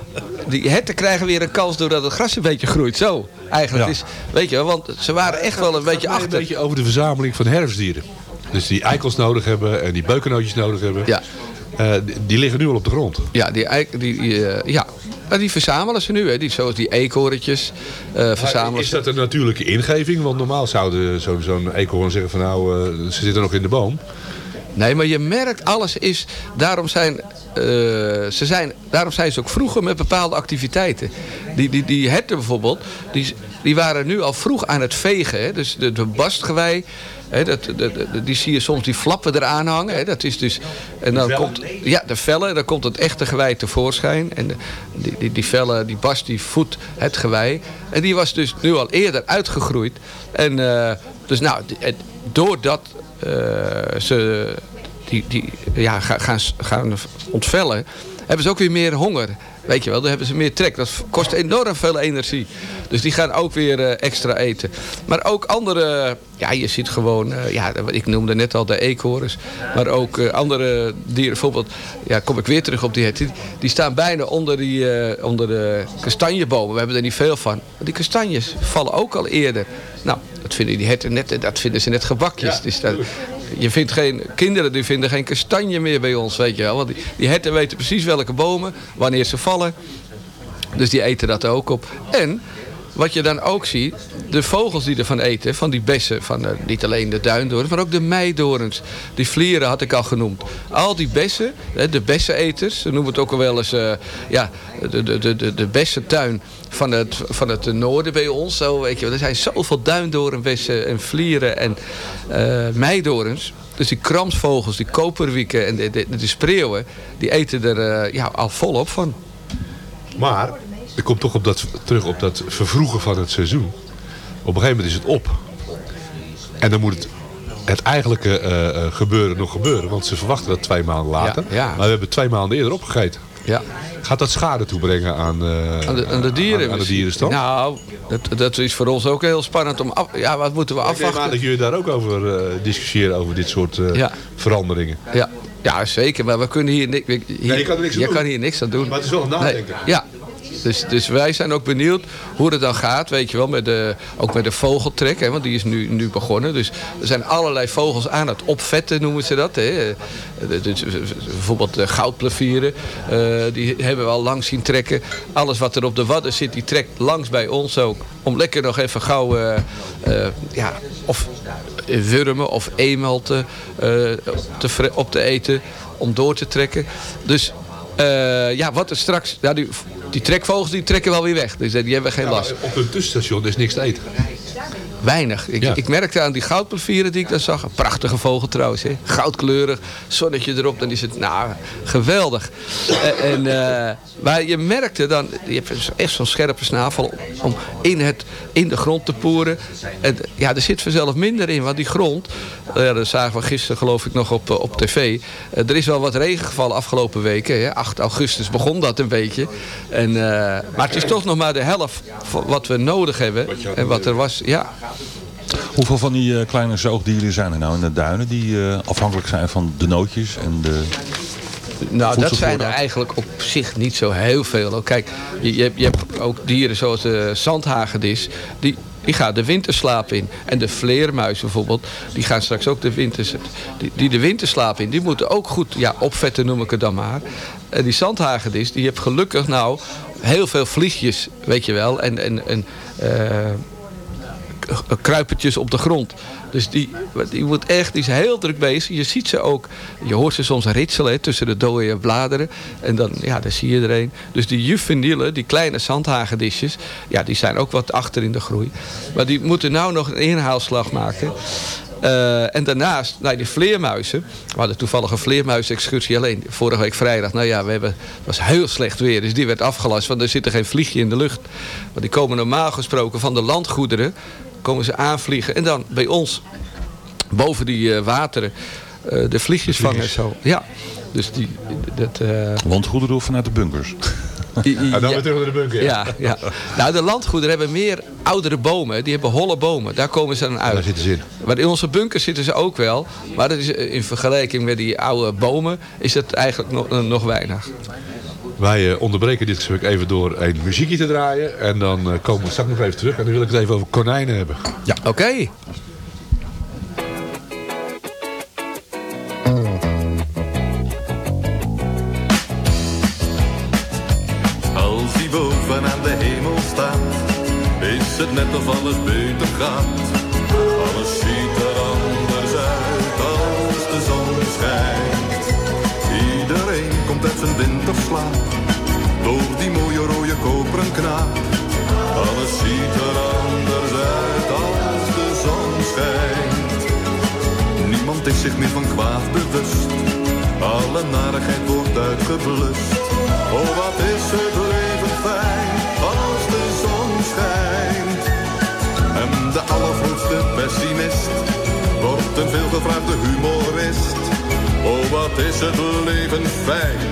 die herten krijgen weer een kans doordat het gras een beetje groeit. Zo, eigenlijk. Ja. Is, weet je, want ze waren echt wel een beetje Mij een achter. beetje over de verzameling van herfstdieren. Dus die eikels nodig hebben en die beukennootjes nodig hebben. Ja. Eh, die, die liggen nu al op de grond. Ja, die, eik- die, die, eh, ja. Maar die verzamelen ze nu, hè. Die, zoals die eekhoorntjes eh, verzamelen Is dat een natuurlijke ingeving? Want normaal zouden zo'n zo'n eekhoorn zeggen van nou, eh, ze zitten nog in de boom. Nee, maar je merkt, alles is... Daarom zijn, eh, ze zijn, daarom zijn ze ook vroeger met bepaalde activiteiten. Die, die, die herten bijvoorbeeld, die, die waren nu al vroeg aan het vegen. Hè? Dus de, de bastgewei, dat, die zie je soms die flappen eraan hangen. Dat is dus, en dan komt, ja, de vellen, dan komt het echte gewei tevoorschijn. En de, die, die, die vellen, die bast, die voedt het gewei. En die was dus nu al eerder uitgegroeid. En eh, dus nou, doordat eh, ze die, die ja, ga- gaan, gaan ontvellen, hebben ze ook weer meer honger. Weet je wel, dan hebben ze meer trek. Dat kost enorm veel energie. Dus die gaan ook weer eh, extra eten. Maar ook andere, ja, je ziet gewoon, eh, ja, ik noemde net al de eekhoorns. Maar ook eh, andere dieren, bijvoorbeeld, ja, kom ik weer terug op die herten. Die staan bijna onder, die, onder de kastanjebomen. We hebben er niet veel van. Maar die kastanjes vallen ook al eerder. Nou, dat vinden die herten net, dat vinden ze net gebakjes. dus dat, je vindt geen, kinderen die vinden geen kastanje meer bij ons, weet je wel. Want die, die herten weten precies welke bomen, wanneer ze vallen. Dus die eten dat ook op. En wat je dan ook ziet, de vogels die ervan eten, van die bessen, van eh, niet alleen de duindorens, maar ook de meidorens. Die vlieren had ik al genoemd. Al die bessen, de besseneters, ze noemen het ook wel eens uh, ja, de, de, de, de, bessentuin van het, van het noorden bij ons. Zo, weet je, er zijn zoveel duindorenbessen en vlieren en uh, meidorens. Dus die kramsvogels, die koperwieken en de, de, de spreeuwen, die eten er ja, al volop van. Maar, ik kom toch op dat, terug op dat vervroegen van het seizoen. Op een gegeven moment is het op. En dan moet het, het eigenlijke uh, uh, gebeuren nog gebeuren. Want ze verwachten dat twee maanden later. Ja, ja. Maar we hebben twee maanden eerder opgegeten. Ja. Gaat dat schade toebrengen aan, uh, aan, de, aan de dieren? Aan, aan de dierenstand? Nou, dat, dat is voor ons ook heel spannend om af... Ja, wat moeten we afwachten? Ik neem aan dat jullie daar ook over discussiëren, over dit soort ja. veranderingen. Ja. Ja, zeker. Maar we kunnen hier, ni hier, nee, je kan, er niks je aan kan hier niks aan doen. Maar het is wel een nadenken. Nee. Ja. Dus, dus wij zijn ook benieuwd hoe het dan gaat, weet je wel, met de, ook met de vogeltrek, hè, want die is nu, nu begonnen. Dus er zijn allerlei vogels aan het opvetten, noemen ze dat. Hè. Dus, bijvoorbeeld de goudplevieren, uh, die hebben we al lang zien trekken. Alles wat er op de wadden zit, die trekt langs bij ons ook. Om lekker nog even gauw, ja, of wurmen of emelten te, op te eten, om door te trekken. Dus uh, ja, wat er straks... Ja, die, die trekvogels die trekken wel weer weg. Dus die hebben geen last. Op een tussenstation is niks te eten. Weinig. Ik, ja. ik merkte aan die goudplevieren die ik daar zag. Een prachtige vogel trouwens. Hè? Goudkleurig. Zonnetje erop. Dan is het nou, geweldig. en, en uh, maar je merkte dan... Je hebt echt zo'n scherpe snavel om in, het, in de grond te poeren. En, ja, er zit vanzelf minder in. Want die grond... Ja, dat zagen we gisteren geloof ik nog op, op tv. Er is wel wat regen gevallen afgelopen weken. Hè? 8 augustus begon dat een beetje. En, maar het is toch nog maar de helft van wat we nodig hebben. En wat er was. Ja. Hoeveel van die uh, kleine zoogdieren zijn er nou in de duinen die uh, afhankelijk zijn van de nootjes en de... Nou, dat zijn er eigenlijk op zich niet zo heel veel. Kijk, je, je, hebt, je hebt ook dieren zoals de zandhagedis. Die, die gaat de winterslaap in. En de vleermuis bijvoorbeeld, die gaan straks ook de winters, die, die de winterslaap in. Die moeten ook goed ja, opvetten, noem ik het dan maar. En die zandhagedis, die heeft gelukkig nou heel veel vliegjes, weet je wel. En, en, en uh, kruipertjes op de grond. Dus die, die, wordt echt, die is heel druk bezig. Je ziet ze ook, je hoort ze soms ritselen tussen de dode bladeren. En dan, ja, dan zie je er een. Dus die juvenielen, die kleine zandhagedisjes, ja, die zijn ook wat achter in de groei. Maar die moeten nou nog een inhaalslag maken. Uh, en daarnaast, nou, die vleermuizen. We hadden toevallig een vleermuisexcursie alleen vorige week vrijdag. Nou ja, we hebben, het was heel slecht weer, dus die werd afgelast. Want er zit geen vliegje in de lucht. Want die komen normaal gesproken van de landgoederen. Komen ze aanvliegen. En dan bij ons, boven die uh, wateren, uh, de vliegjes vangen. Zo. Ja, dus die... Dat, Landgoederen of vanuit de bunkers? Ja, dan weer terug naar de bunker. Ja, ja. Nou, de landgoederen hebben meer oudere bomen. Die hebben holle bomen. Daar komen ze dan uit. Daar zitten ze in. Maar in onze bunkers zitten ze ook wel. Maar dat is, in vergelijking met die oude bomen is dat eigenlijk nog, nog weinig. Wij uh, onderbreken dit gesprek even door een muziekje te draaien. En dan uh, komen we straks nog even terug. En dan wil ik het even over konijnen hebben. Ja, oké. Okay. het net of alles beter gaat. geblust. Oh, wat is het leven fijn als de zon schijnt. En de allervroegste pessimist wordt een veelgevraagde humorist. Oh, wat is het leven fijn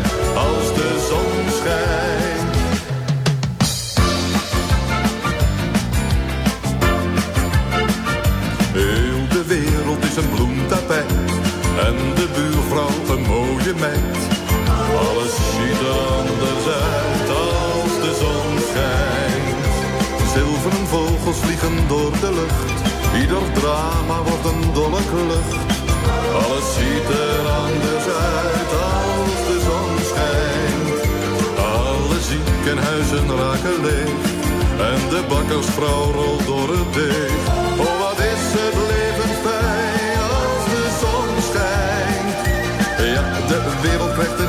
als de zon schijnt. Heel de wereld is een bloemtapijt en de buurvrouw een mooie meid. Alles ziet er anders uit als de zon schijnt. Zilveren vogels vliegen door de lucht. Ieder drama wordt een dolle lucht. Alles ziet er anders uit als de zon schijnt. Alle ziekenhuizen raken leeg. En de bakkersvrouw rolt door het deeg. Oh, wat is het leven fijn als de zon schijnt. Ja, de wereld krijgt een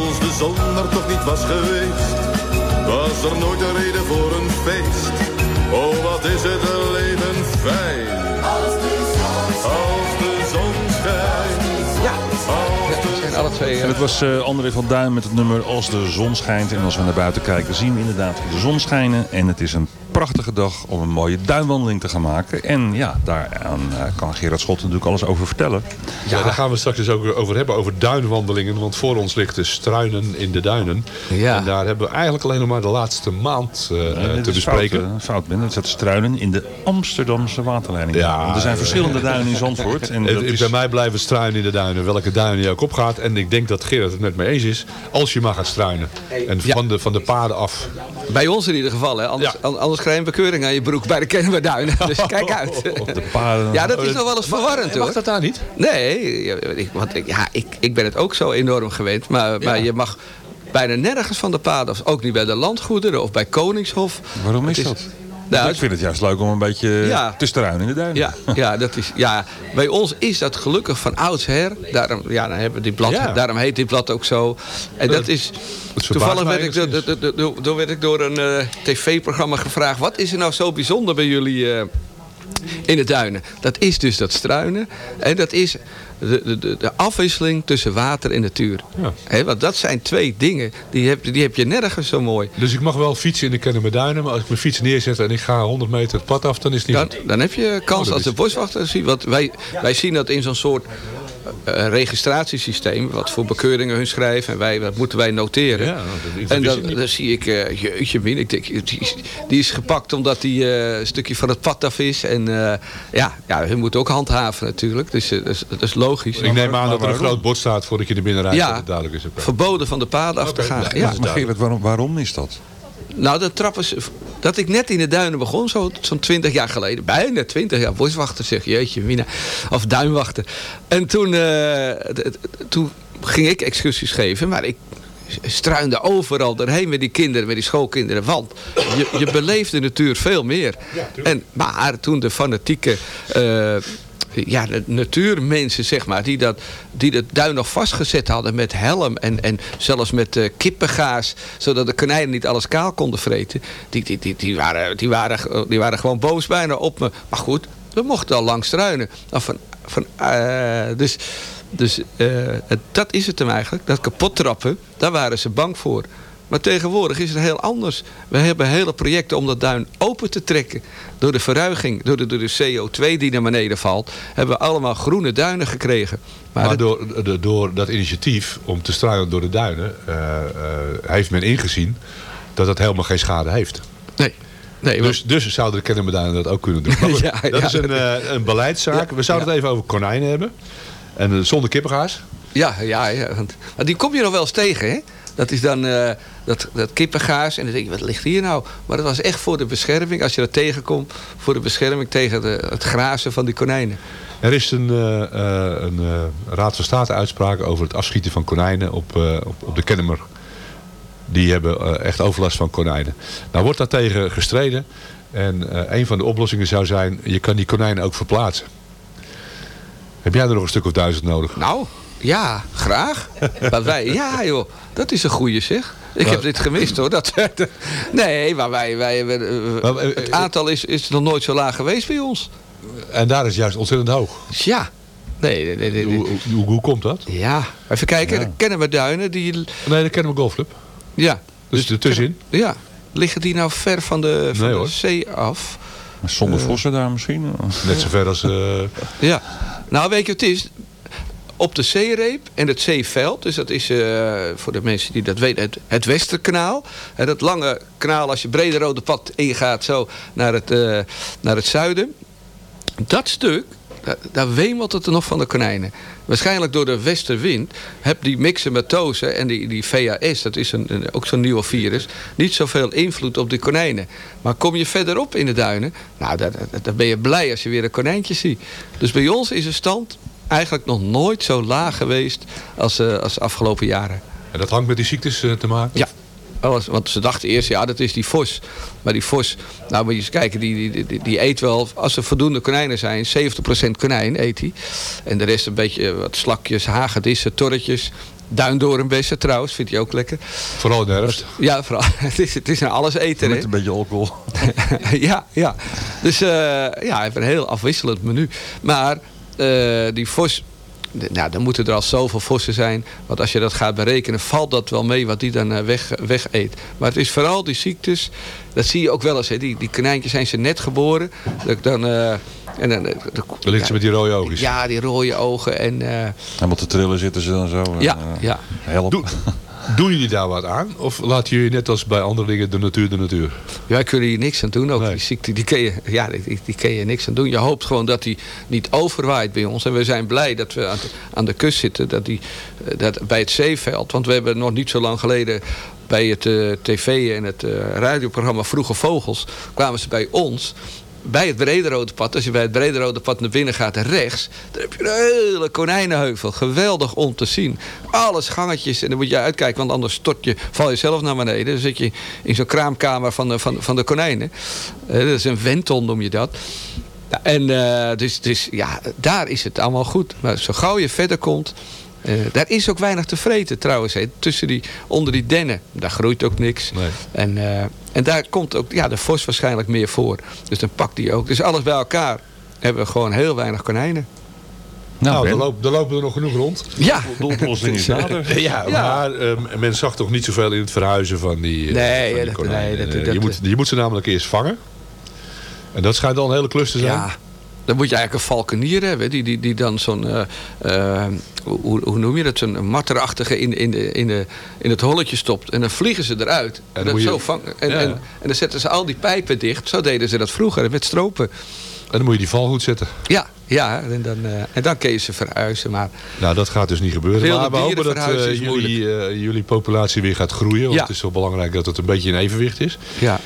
Als de zon er toch niet was geweest, was er nooit een reden voor een feest. Oh, wat is het leven fijn. Als de zon, als de zon schijnt. Ja. Als de zijn alle twee... En het was eh, André van Duin met het nummer Als de zon schijnt. En als we naar buiten kijken zien we inderdaad de zon schijnen. En het is een prachtige dag om een mooie duinwandeling te gaan maken. En ja, daaraan eh, kan Gerard Schot natuurlijk alles over vertellen. Ja, daar gaan we straks dus ook over hebben, over duinwandelingen. Want voor ons ligt de struinen in de duinen. Ja. En daar hebben we eigenlijk alleen nog maar de laatste maand Nee, dit te bespreken. Fout, fout ben. Het staat struinen in de Amsterdamse waterleiding. Ja, Want er zijn verschillende duinen in Zandvoort. En Het- dat is, Bij mij blijven struinen in de duinen, welke duinen je ook opgaat. En ik denk dat Gerard het met me eens is, als je maar gaat struinen. En van, de, van de paden af. Bij ons in ieder geval, hè. Anders, an- anders krijg je een bekeuring aan je broek bij de Kennemerduinen. Dus kijk uit. de. Ja, dat is nog wel eens verwarrend hoor. Mag dat daar niet? Nee, want ik, ja, ik, ik ben het ook zo enorm gewend. Maar, maar je mag bijna nergens van de paden, ook niet bij de landgoederen of bij Koningshof. Waarom is dat? Nou, ik vind het juist leuk om een beetje Ja. te struinen in de duinen. Ja, ja, dat is, ja, bij ons is dat gelukkig van oudsher. Daarom, ja, dan hebben die blad, Ja. daarom heet dit blad ook zo. En dat is... Toevallig werd ik, door, door, door- door- door werd ik door een eh, tv-programma gevraagd... wat is er nou zo bijzonder bij jullie eh, in de duinen? Dat is dus dat struinen. En dat is de, de, de, afwisseling tussen water en natuur. Ja. Hè, want dat zijn twee dingen, die heb, die heb je nergens zo mooi. Dus ik mag wel fietsen in de Kennemerduinen, maar als ik mijn fiets neerzet en ik ga 100 meter het pad af, dan is het niet Dan, goed. dan heb je kans Oh, dat als de boswachter ziet. Want wij, wij zien dat in zo'n soort eh, registratiesysteem. Wat voor bekeuringen hun schrijven. En wij, dat moeten wij noteren. Ja, dat- dat en dan, zie ik, eh jeetje min. Ik denk, die, is- die is gepakt omdat die eh, een stukje van het pad af is. En eh, ja, ja, hun moeten ook handhaven natuurlijk. Dus eh, dat, is, dat is logisch. Ik neem aan dat er een groot bord staat voordat je er binnen rijdt. Ja. duidelijk is. Verboden van de paden af te gaan. ja, Maar Gerard, waarom, waarom is dat? Nou, dat trappen ze. Dat ik net in de duinen begon, zo- zo'n 20 jaar geleden. Bijna 20 jaar. Boswachter zeg jeetje, mina. Of duinwachter. En toen, eh, toen ging ik excursies geven, maar ik struinde overal doorheen met die kinderen, met die schoolkinderen. Want je, je beleeft de natuur veel meer. en, maar toen de fanatieke. eh, ja, de natuurmensen, zeg maar, die dat, die dat duin nog vastgezet hadden met helm en, en zelfs met eh, kippengaas, zodat de konijnen niet alles kaal konden vreten. Die, die, die, die, waren, die, waren, die waren gewoon boos bijna op me. Maar goed, we mochten al lang struinen. Van, van, eh, dus dus eh, dat is het hem eigenlijk. Dat kapot trappen, daar waren ze bang voor. Maar tegenwoordig is het heel anders. We hebben hele projecten om dat duin open te trekken. Door de verruiging, door de, door de CO2 die naar beneden valt... hebben we allemaal groene duinen gekregen. Maar, door, door dat initiatief om te struinen door de duinen... eh, eh, heeft men ingezien dat dat helemaal geen schade heeft. nee, nee, Dus, dus zouden de Kennemerduinen dat ook kunnen doen. Ja, dat ja. is een, eh, een beleidszaak. Ja, We zouden het even over konijnen hebben. En zonder kippengaas. Ja, ja, ja. Want, maar die kom je nog wel eens tegen, hè? Dat is dan eh, dat, dat kippengaas. En dan denk je, wat ligt hier nou? Maar dat was echt voor de bescherming, als je dat tegenkomt... voor de bescherming tegen de, het grazen van die konijnen. Er is een, eh, eh, een Raad van State uitspraak over het afschieten van konijnen op, op, op de Kennemer. Die hebben echt overlast van konijnen. Nou wordt daartegen gestreden. En een van de oplossingen zou zijn, je kan die konijnen ook verplaatsen. Heb jij er nog een stuk of duizend nodig? Nou, ja, graag. maar wij, ja joh, dat is een goeie zeg. Ik heb dit gemist hoor. Dat, nee, maar wij, wij hebben, eh, Maar, eh, het aantal is, is nog nooit zo laag geweest bij ons. En daar is juist ontzettend hoog. Dus ja. Nee, nee, nee. Hoe, hoe, hoe komt dat? Ja, even kijken. Ja. Dan kennen we duinen die... Nee, de Kennemer Golfclub. Ja. Dus ertussenin. Ja. Liggen die nou ver van de, van Nee, de zee af? Zonder Eh. vossen daar misschien? Net zo ver als... eh, Ja. Nou, weet je wat het is? Op de zeereep en het zeeveld, dus dat is eh, voor de mensen die dat weten, het, Westerkanaal. Hè, dat lange kanaal als je Brederode pad ingaat zo naar het, eh, naar het zuiden. Dat stuk, daar, daar wemelt het er nog van de konijnen. Waarschijnlijk door de westerwind heb die myxomatose en die, die VHS, dat is een, een- ook zo'n nieuw virus, niet zoveel invloed op de konijnen. Maar kom je verderop in de duinen, nou, dan, dan- ben je blij als je weer een konijntje ziet. Dus bij ons is de stand eigenlijk nog nooit zo laag geweest als, eh, als de afgelopen jaren. en dat hangt met die ziektes eh, te maken? Ja. Alles, want ze dachten eerst, ja, dat is die vos. Maar die vos, nou moet je eens kijken, die, die, die, die eet wel, als er voldoende konijnen zijn, 70% konijn eet hij. En de rest een beetje eh, wat slakjes, hagedissen, torretjes. Duindoornbessen trouwens, vindt hij ook lekker. Vooral in de herfst. Ja, vooral, het is, het is een alleseter, hè? Met een beetje alcohol. ja, ja. Dus eh, ja, hij heeft een heel afwisselend menu. Maar die vos, nou, dan moeten er al zoveel vossen zijn. Want als je dat gaat berekenen, valt dat wel mee wat die dan eh, weg, weg eet. Maar het is vooral die ziektes. Dat zie je ook wel eens. Hè. Die, die konijntjes zijn ze net geboren. Dat, dan, eh, en dan, eh, de- Dan ligt ze met die rode oogjes. ja, die rode ogen. En, eh, Helemaal te trillen zitten ze dan zo. en, ja, eh, ja. Help. Doe- Doen jullie daar wat aan? Of laten jullie net als bij andere dingen de natuur de natuur? Wij kunnen hier niks aan doen. Ook Nee. die ziekte, die kun, je, ja, die, die kun je niks aan doen. Je hoopt gewoon dat die niet overwaait bij ons. En we zijn blij dat we aan, de- aan de kust zitten. Dat die, dat bij het zeeveld. Want we hebben nog niet zo lang geleden bij het eh, tv en het eh, radioprogramma Vroege Vogels... kwamen ze bij ons bij het Brederode pad, als je bij het Brederode pad naar binnen gaat rechts, dan heb je een hele konijnenheuvel. Geweldig om te zien. Alles gangetjes en dan moet je uitkijken, want anders stort je, val je zelf naar beneden. Dan zit je in zo'n kraamkamer van de, van, van de konijnen. Eh, dat is een wentel noem je dat. Ja, en eh, dus, dus ja, daar is het allemaal goed. Maar zo gauw je verder komt, eh, daar is ook weinig te vreten trouwens. Hè. Tussen die, onder die dennen, daar groeit ook niks. Nee. En, en daar komt ook ja, de vos waarschijnlijk meer voor. Dus dan pakt die ook. Dus alles bij elkaar hebben we gewoon heel weinig konijnen. Nou, Ben. dan, loop- dan lopen er nog genoeg rond. Ja. De oplossing is nader. Ja, maar eh, men zag toch niet zoveel in het verhuizen van die, eh, Nee, van die dat- konijnen. nee, dat- Eh, dat- je, moet, je moet ze namelijk eerst vangen. En dat schijnt al een hele klus te zijn. Ja, dan moet je eigenlijk een valkenier hebben. Die, die, die dan zo'n, eh, eh, hoe, hoe noem je dat, zo'n matterachtige in, in, de, in, de, in het holletje stopt. En dan vliegen ze eruit. En, dan dat zo. En, Ja. en, en dan zetten ze al die pijpen dicht. Zo deden ze dat vroeger met stropen. En dan moet je die val goed zetten. Ja, ja en, dan, eh, en dan kun je ze verhuizen. Maar Nou, dat gaat dus niet gebeuren. Maar we hopen dat verhuizen is jullie, jullie populatie weer gaat groeien. Want Ja. het is wel belangrijk dat het een beetje in evenwicht is. ja,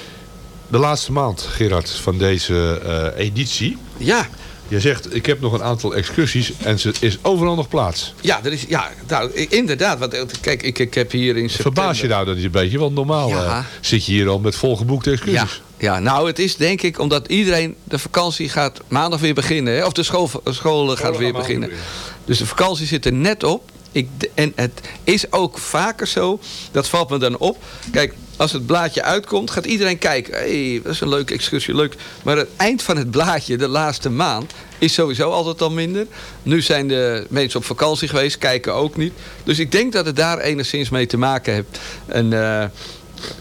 De laatste maand, Gerard, van deze eh, editie. ja, Je zegt, ik heb nog een aantal excursies en ze is overal nog plaats. ja, er is, ja nou, inderdaad. Want, eh, kijk, ik, ik heb hier in september... Verbaas je nou dat een beetje? Want normaal Ja. eh, zit je hier al met volgeboekte Ja, excursies. ja, nou het is denk ik omdat iedereen de vakantie gaat maandag weer beginnen. Hè? Of de school, scholen gaat weer beginnen. weer. Dus de vakantie zit er net op. Ik, en het is ook vaker zo, dat valt me dan op. Kijk, als het blaadje uitkomt, gaat iedereen kijken. hey, dat is een leuke excursie, leuk. Maar het eind van het blaadje, de laatste maand, is sowieso altijd al minder. Nu zijn de mensen op vakantie geweest, kijken ook niet. Dus ik denk dat het daar enigszins mee te maken heeft. En... eh,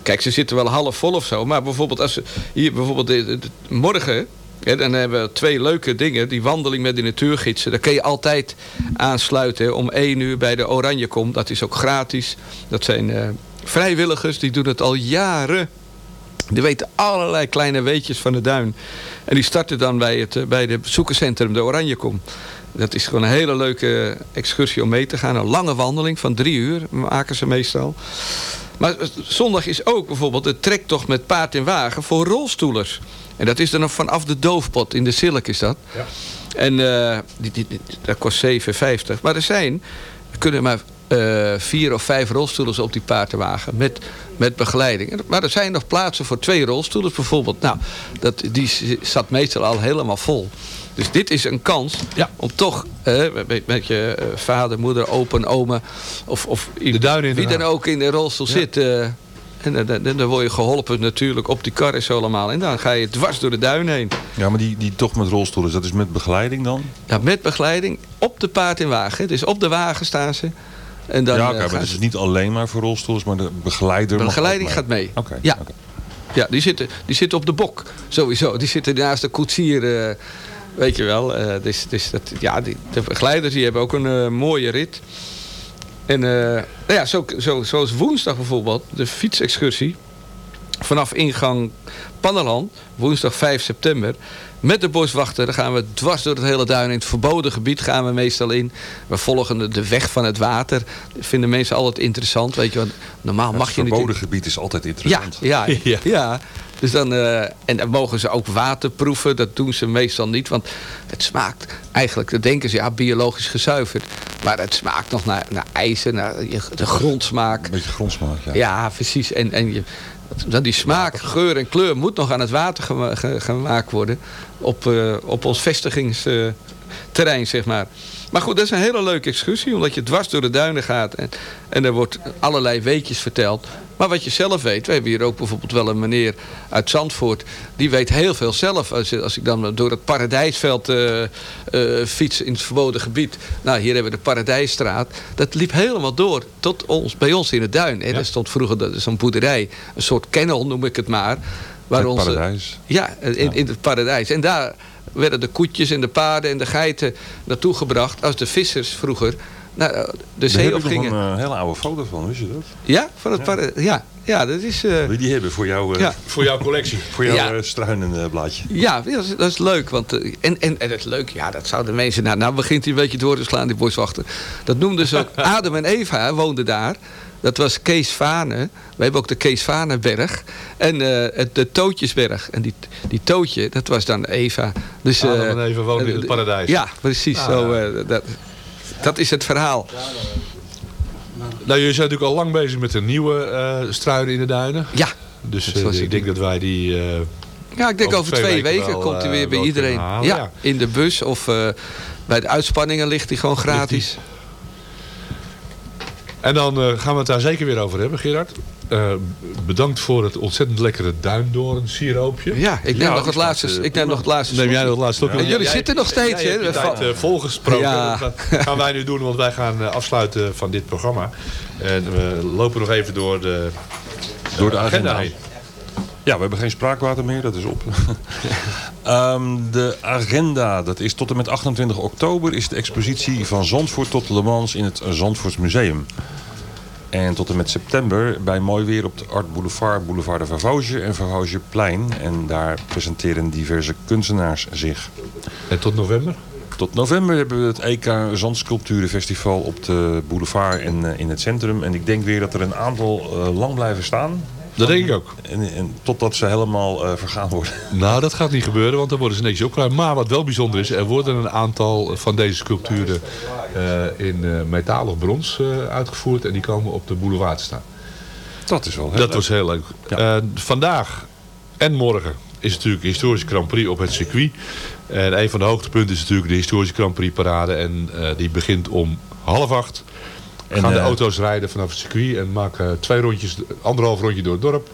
Kijk, ze zitten wel half vol of zo. Maar bijvoorbeeld als hier bijvoorbeeld morgen. Dan hebben we twee leuke dingen. Die wandeling met de natuurgidsen. Daar kun je altijd aansluiten. Om één uur bij de Oranje Kom. Dat is ook gratis. Dat zijn eh, vrijwilligers. Die doen het al jaren. Die weten allerlei kleine weetjes van de duin. En die starten dan bij het eh, bij het bezoekerscentrum de Oranjekom. Dat is gewoon een hele leuke excursie om mee te gaan. Een lange wandeling van drie uur maken ze meestal. Maar zondag is ook bijvoorbeeld de trektocht met paard en wagen voor rolstoelers. En dat is dan nog vanaf de doofpot in de Silk is dat. Ja. En eh, die, die, die- dat kost 7,50. Maar er zijn, er kunnen maar eh, vier of vijf rolstoelers op die paardenwagen met, met begeleiding. Maar er zijn nog plaatsen voor twee rolstoelers bijvoorbeeld. Nou, dat, die zat meestal al helemaal vol. Dus dit is een kans Ja. om toch eh, met, met je vader, moeder, open, oma... of, of De duinen in wie dan ook in de rolstoel zit... eh, en dan, dan, dan word je geholpen natuurlijk op die kar en zo allemaal. En dan ga je dwars door de duin heen. Ja, maar die, die tocht met rolstoelen, dat is met begeleiding dan? Ja, met begeleiding op de paard en wagen. Dus op de wagen staan ze. En dan, ja, eh, oké, maar gaan het is niet alleen maar voor rolstoelers, maar de begeleider de begeleiding gaat mee. Oké, Ja. Ja, die zitten, die zitten op de bok, sowieso. Die zitten naast de koetsier, eh, weet je wel. Eh, dus, dus dat, ja, die, de begeleiders die hebben ook een eh, mooie rit. En eh, nou ja, zo, zo, zoals woensdag bijvoorbeeld, de fietsexcursie. Vanaf ingang Panneland, woensdag 5 september. Met de boswachter dan gaan we dwars door het hele duin. In het verboden gebied gaan we meestal in. We volgen de- de weg van het water. Dat vinden mensen altijd interessant. Weet je, want normaal mag het je niet... verboden gebied is altijd Ja, interessant. ja, ja. Dus dan, eh, en dan mogen ze ook water proeven. Dat doen ze meestal niet. Want het smaakt eigenlijk, dan denken ze, ja, biologisch gezuiverd. Maar het smaakt nog naar, naar ijzer, naar de grondsmaak. Een beetje grondsmaak, ja. Ja, precies. En, en je, dan die smaak, geur en kleur moet nog aan het water gema- ge- gemaakt worden. Op, eh, op ons vestigingsterrein, zeg maar. Maar goed, dat is een hele leuke excursie. Omdat je dwars door de duinen gaat. En, en er wordt allerlei weetjes verteld. Maar wat je zelf weet. We hebben hier ook bijvoorbeeld wel een meneer uit Zandvoort. Die weet heel veel zelf. Als, als ik dan door het Paradijsveld eh, eh, fiets in het verboden gebied. Nou, hier hebben we de Paradijsstraat. Dat liep helemaal door tot ons, bij ons in de duin. Hè. Daar stond vroeger dat is zo'n boerderij. Een soort kennel noem ik het maar. Waar Het onze- paradijs. ja, in, in het paradijs. En daar werden de koetjes en de paarden en de geiten naartoe gebracht. Als de vissers vroeger naar eh, de Daar zee heb op ik nog gingen. een eh, hele oude foto van, wist je dat? Ja, van het paradijs. Ja, ja, dat is... eh, Wil je die hebben voor, jou, eh, Ja. Voor jouw collectie. voor jouw Ja. eh, struinenblaadje? Ja, dat is, dat is leuk. Want, eh, en, en, en het is leuk, ja, dat zouden mensen... Nou, nou begint hij een beetje door te slaan, die boswachter. Dat noemden ze ook Adam en Eva woonden daar. Dat was Kees Vane. We hebben ook de Kees Vaneberg. En eh, het, de Tootjesberg. En die, die Tootje, dat was dan Eva. Dus, Adam eh, en Eva woonden in het eh, paradijs. Ja, precies. Ah, zo, ja. eh, dat, dat is het verhaal. Nou, jullie zijn natuurlijk al lang bezig met een nieuwe struinen in de duinen. Ja. Dus eh, ik denk dat wij die... eh, Ja, ik denk Over over, twee twee, weken weken, wel, komt hij weer bij iedereen. halen, ja, ja. in de bus of bij de uitspanningen ligt hij gewoon gratis. En dan gaan we het daar zeker weer over hebben, Gerard. Eh, bedankt voor het ontzettend lekkere duindoorn siroopje. Ja, ik neem, nog, het laatste, ik neem nog het laatste Neem jij nog het laatste? Ja, jullie Jij- zitten nog steeds, jij hè? tijd, eh, volgesproken. Ja. Dat gaan wij nu doen, want wij gaan eh, afsluiten van dit programma. En we lopen nog even door de, Door de agenda. heen. Ja, we hebben geen spraakwater meer, dat is op. Ehm, de agenda, dat is tot en met 28 oktober, is de expositie van Zandvoort tot Le Mans in het Zandvoorts Museum. En tot en met september bij mooi weer op de Art Boulevard, Boulevard de Vavauge en Vavaugeplein. En daar presenteren diverse kunstenaars zich. En tot november? Tot november hebben we het EK Zandsculpturenfestival op de boulevard en eh, in het centrum. En ik denk weer dat er een aantal eh, lang blijven staan. Dat denk ik ook. En, en totdat ze helemaal eh, vergaan worden. Nou, dat gaat niet gebeuren, want dan worden ze netjes opgeruimd. Maar wat wel bijzonder is, er worden een aantal van deze sculpturen eh, in eh, metaal of brons uitgevoerd. En die komen op de boulevard staan. Dat is wel heel Dat leuk. was heel leuk. Vandaag en morgen is natuurlijk de historische Grand Prix op het circuit. En een van de hoogtepunten is natuurlijk de historische Grand Prix parade. En die begint om half acht. En, gaan de eh, auto's rijden vanaf het circuit en maken twee rondjes, anderhalf rondje door het dorp.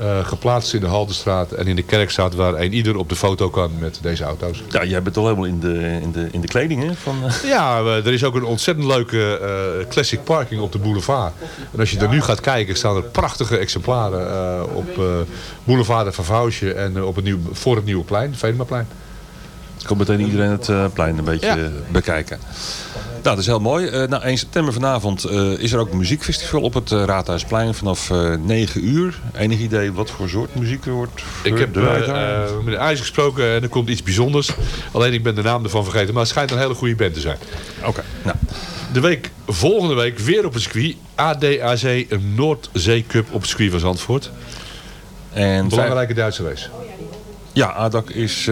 Eh, geplaatst in de Haltestraat en in de Kerkstraat waar een ieder op de foto kan met deze auto's. Ja, jij bent al helemaal in de, in de, in de kleding hè? Van, eh, Ja, eh, er is ook een ontzettend leuke eh, classic parking op de boulevard. En als je er nu gaat kijken, staan er prachtige exemplaren eh, op eh, boulevard de Vavausje en eh, op het nieuw, voor het nieuwe plein, Venemaplein. kan meteen iedereen het eh, plein een beetje Ja. eh, bekijken. Nou, dat is heel mooi. Eh nou, 1 september vanavond eh, is er ook een muziekfestival op het eh, Raadhuisplein vanaf eh 9 uur. Enig idee wat voor soort muziek er wordt Ik heb met IJs gesproken en er komt iets bijzonders. Alleen ik ben de naam ervan vergeten, maar het schijnt een hele goede band te zijn. Oké, nou. De week, volgende week weer op het circuit. ADAC, een Noordzee Cup op het circuit van Zandvoort. En belangrijke Duitse race. Ja, ADAC is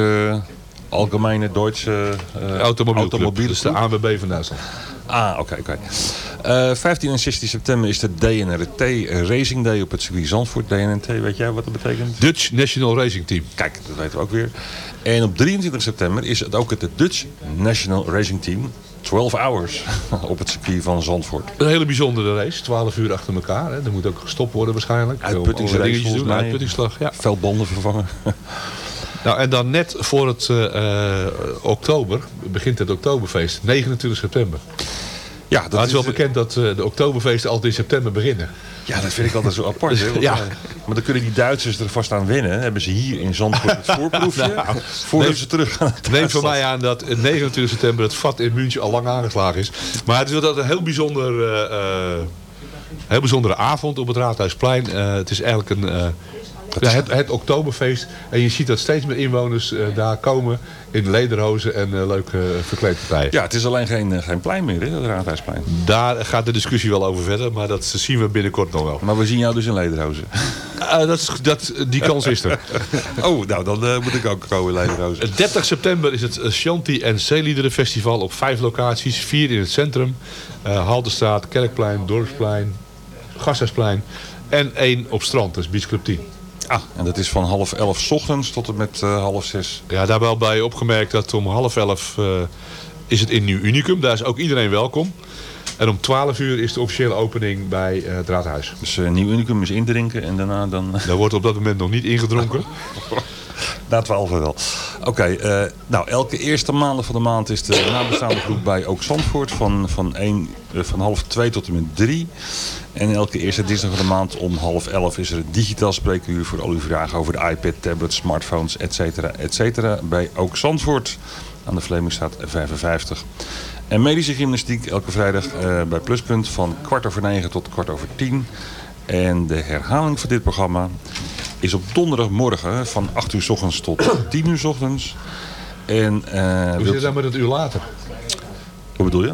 Algemene Duitse uh, Automobielclub. Dus de ANWB van Duitsland. Ah, oké, oké. Eh, 15 en 16 september is de DNRT Racing Day op het circuit Zandvoort. DNRT, weet jij wat dat betekent? Dutch National Racing Team. Kijk, dat weten we ook weer. En op 23 september is het ook het Dutch National Racing Team. 12 hours op het circuit van Zandvoort. Een hele bijzondere race. 12 uur achter elkaar. Hè. Er moet ook gestopt worden waarschijnlijk. Uitputtingsrace volgens doen. mij. Uitputtingsslag, ja. Veldbanden vervangen. Nou, en dan net voor het eh, eh, oktober begint het Oktoberfeest. 29 september. Ja, dat het is wel bekend dat eh, de oktoberfeesten altijd in september beginnen. Ja, dat vind ik altijd zo apart. Hè? Want, Ja. eh, Maar dan kunnen die Duitsers er vast aan wennen. Hebben ze hier in Zandvoort het voorproefje. Nou, voordat neem- ze terug gaan. Neem van mij aan dat het 29 september het vat in München al lang aangeslagen is. Maar het is wel een heel bijzonder, eh, eh, heel bijzondere avond op het Raadhuisplein. Eh, het is eigenlijk een, eh, ja, het, het Oktoberfeest. En je ziet dat steeds meer inwoners eh, daar komen in lederhozen en eh, leuke uh, verkleedpartijen. Ja, het is alleen geen, geen plein meer, hè, dat Raadhuisplein. Daar gaat de discussie wel over verder, maar dat zien we binnenkort nog wel. Maar we zien jou dus in lederhozen. Dat is, dat, die kans is er. oh, nou dan moet ik ook komen in lederhozen. 30 september is het Shanti en Zeeliederenfestival op vijf locaties. Vier in het centrum. Haltestraat, Kerkplein, Dorpsplein, Gasthuisplein. En één op strand, dat is Beach Club 10. Ah, en dat is van half elf 's ochtends tot en met eh, half zes. Ja, daar wel bij opgemerkt dat om half elf eh, is het in Nieuw Unicum. Daar is ook iedereen welkom. En om 12 uur is de officiële opening bij eh, het raadhuis. Dus Nieuw Unicum is indrinken en daarna dan... Daar wordt op dat moment nog niet ingedronken. Na 12 wel. Oké, nou elke eerste maandag van de maand is de nabestaande groep bij Ook Zandvoort van, van, 1, van half 2 tot en met 3. En elke eerste dinsdag van de maand om half 11 is er een digitaal spreekuur voor al uw vragen over de iPad, tablets, smartphones, et cetera, et cetera. Bij Ook Zandvoort aan de Vlemingstraat 55. En medische gymnastiek elke vrijdag eh, bij Pluspunt van kwart over 9 tot kwart over 10. En de herhaling van dit programma is op donderdagmorgen van 8 uur s ochtends tot 10 uur s ochtends. En, eh, Hoe zit het dan met het uur later? Wat bedoel je?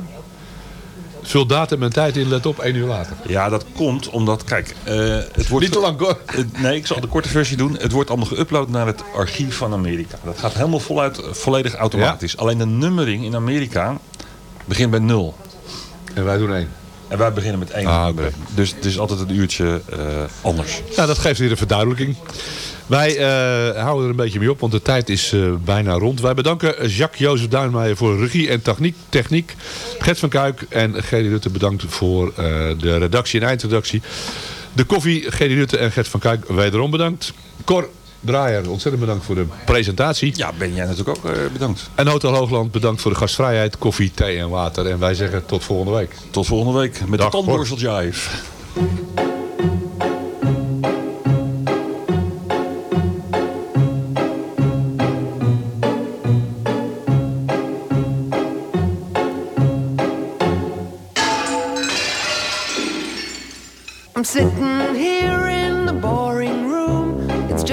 Vul datum en tijd in, let op, één uur later. Ja, dat komt omdat, kijk, eh, het wordt... Niet te lang hoor. Het- nee, ik zal de korte versie doen. Het wordt allemaal geüpload naar het archief van Amerika. Dat gaat helemaal voluit, eh, volledig automatisch. Alleen de nummering in Amerika begint bij nul. En wij doen één. En wij beginnen met één. Ah. Dus het is altijd een uurtje eh, anders. Nou, dat geeft weer een verduidelijking. Wij eh, houden er een beetje mee op, want de tijd is eh, bijna rond. Wij bedanken Jacques-Jozef Duinmeijer voor regie en techniek. techniek. Gert van Kuik en Gerry Rutte bedankt voor eh, de redactie en eindredactie. De koffie, Gerry Rutte en Gert van Kuik wederom bedankt. Cor Draaier, ontzettend bedankt voor de presentatie. Ja, ben jij natuurlijk ook eh, bedankt. En Hotel Hoogland, bedankt voor de gastvrijheid, koffie, thee en water. En wij zeggen tot volgende week. Tot volgende week met Dag, de tandborstel jive. I'm sitting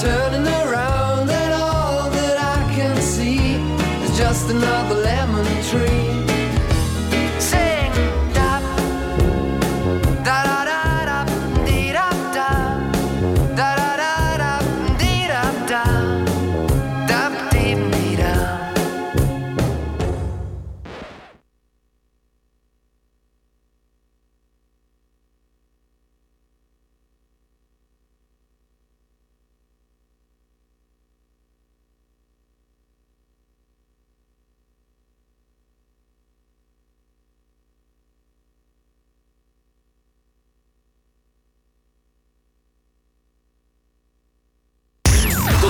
Turning, around, and all that I can see is just another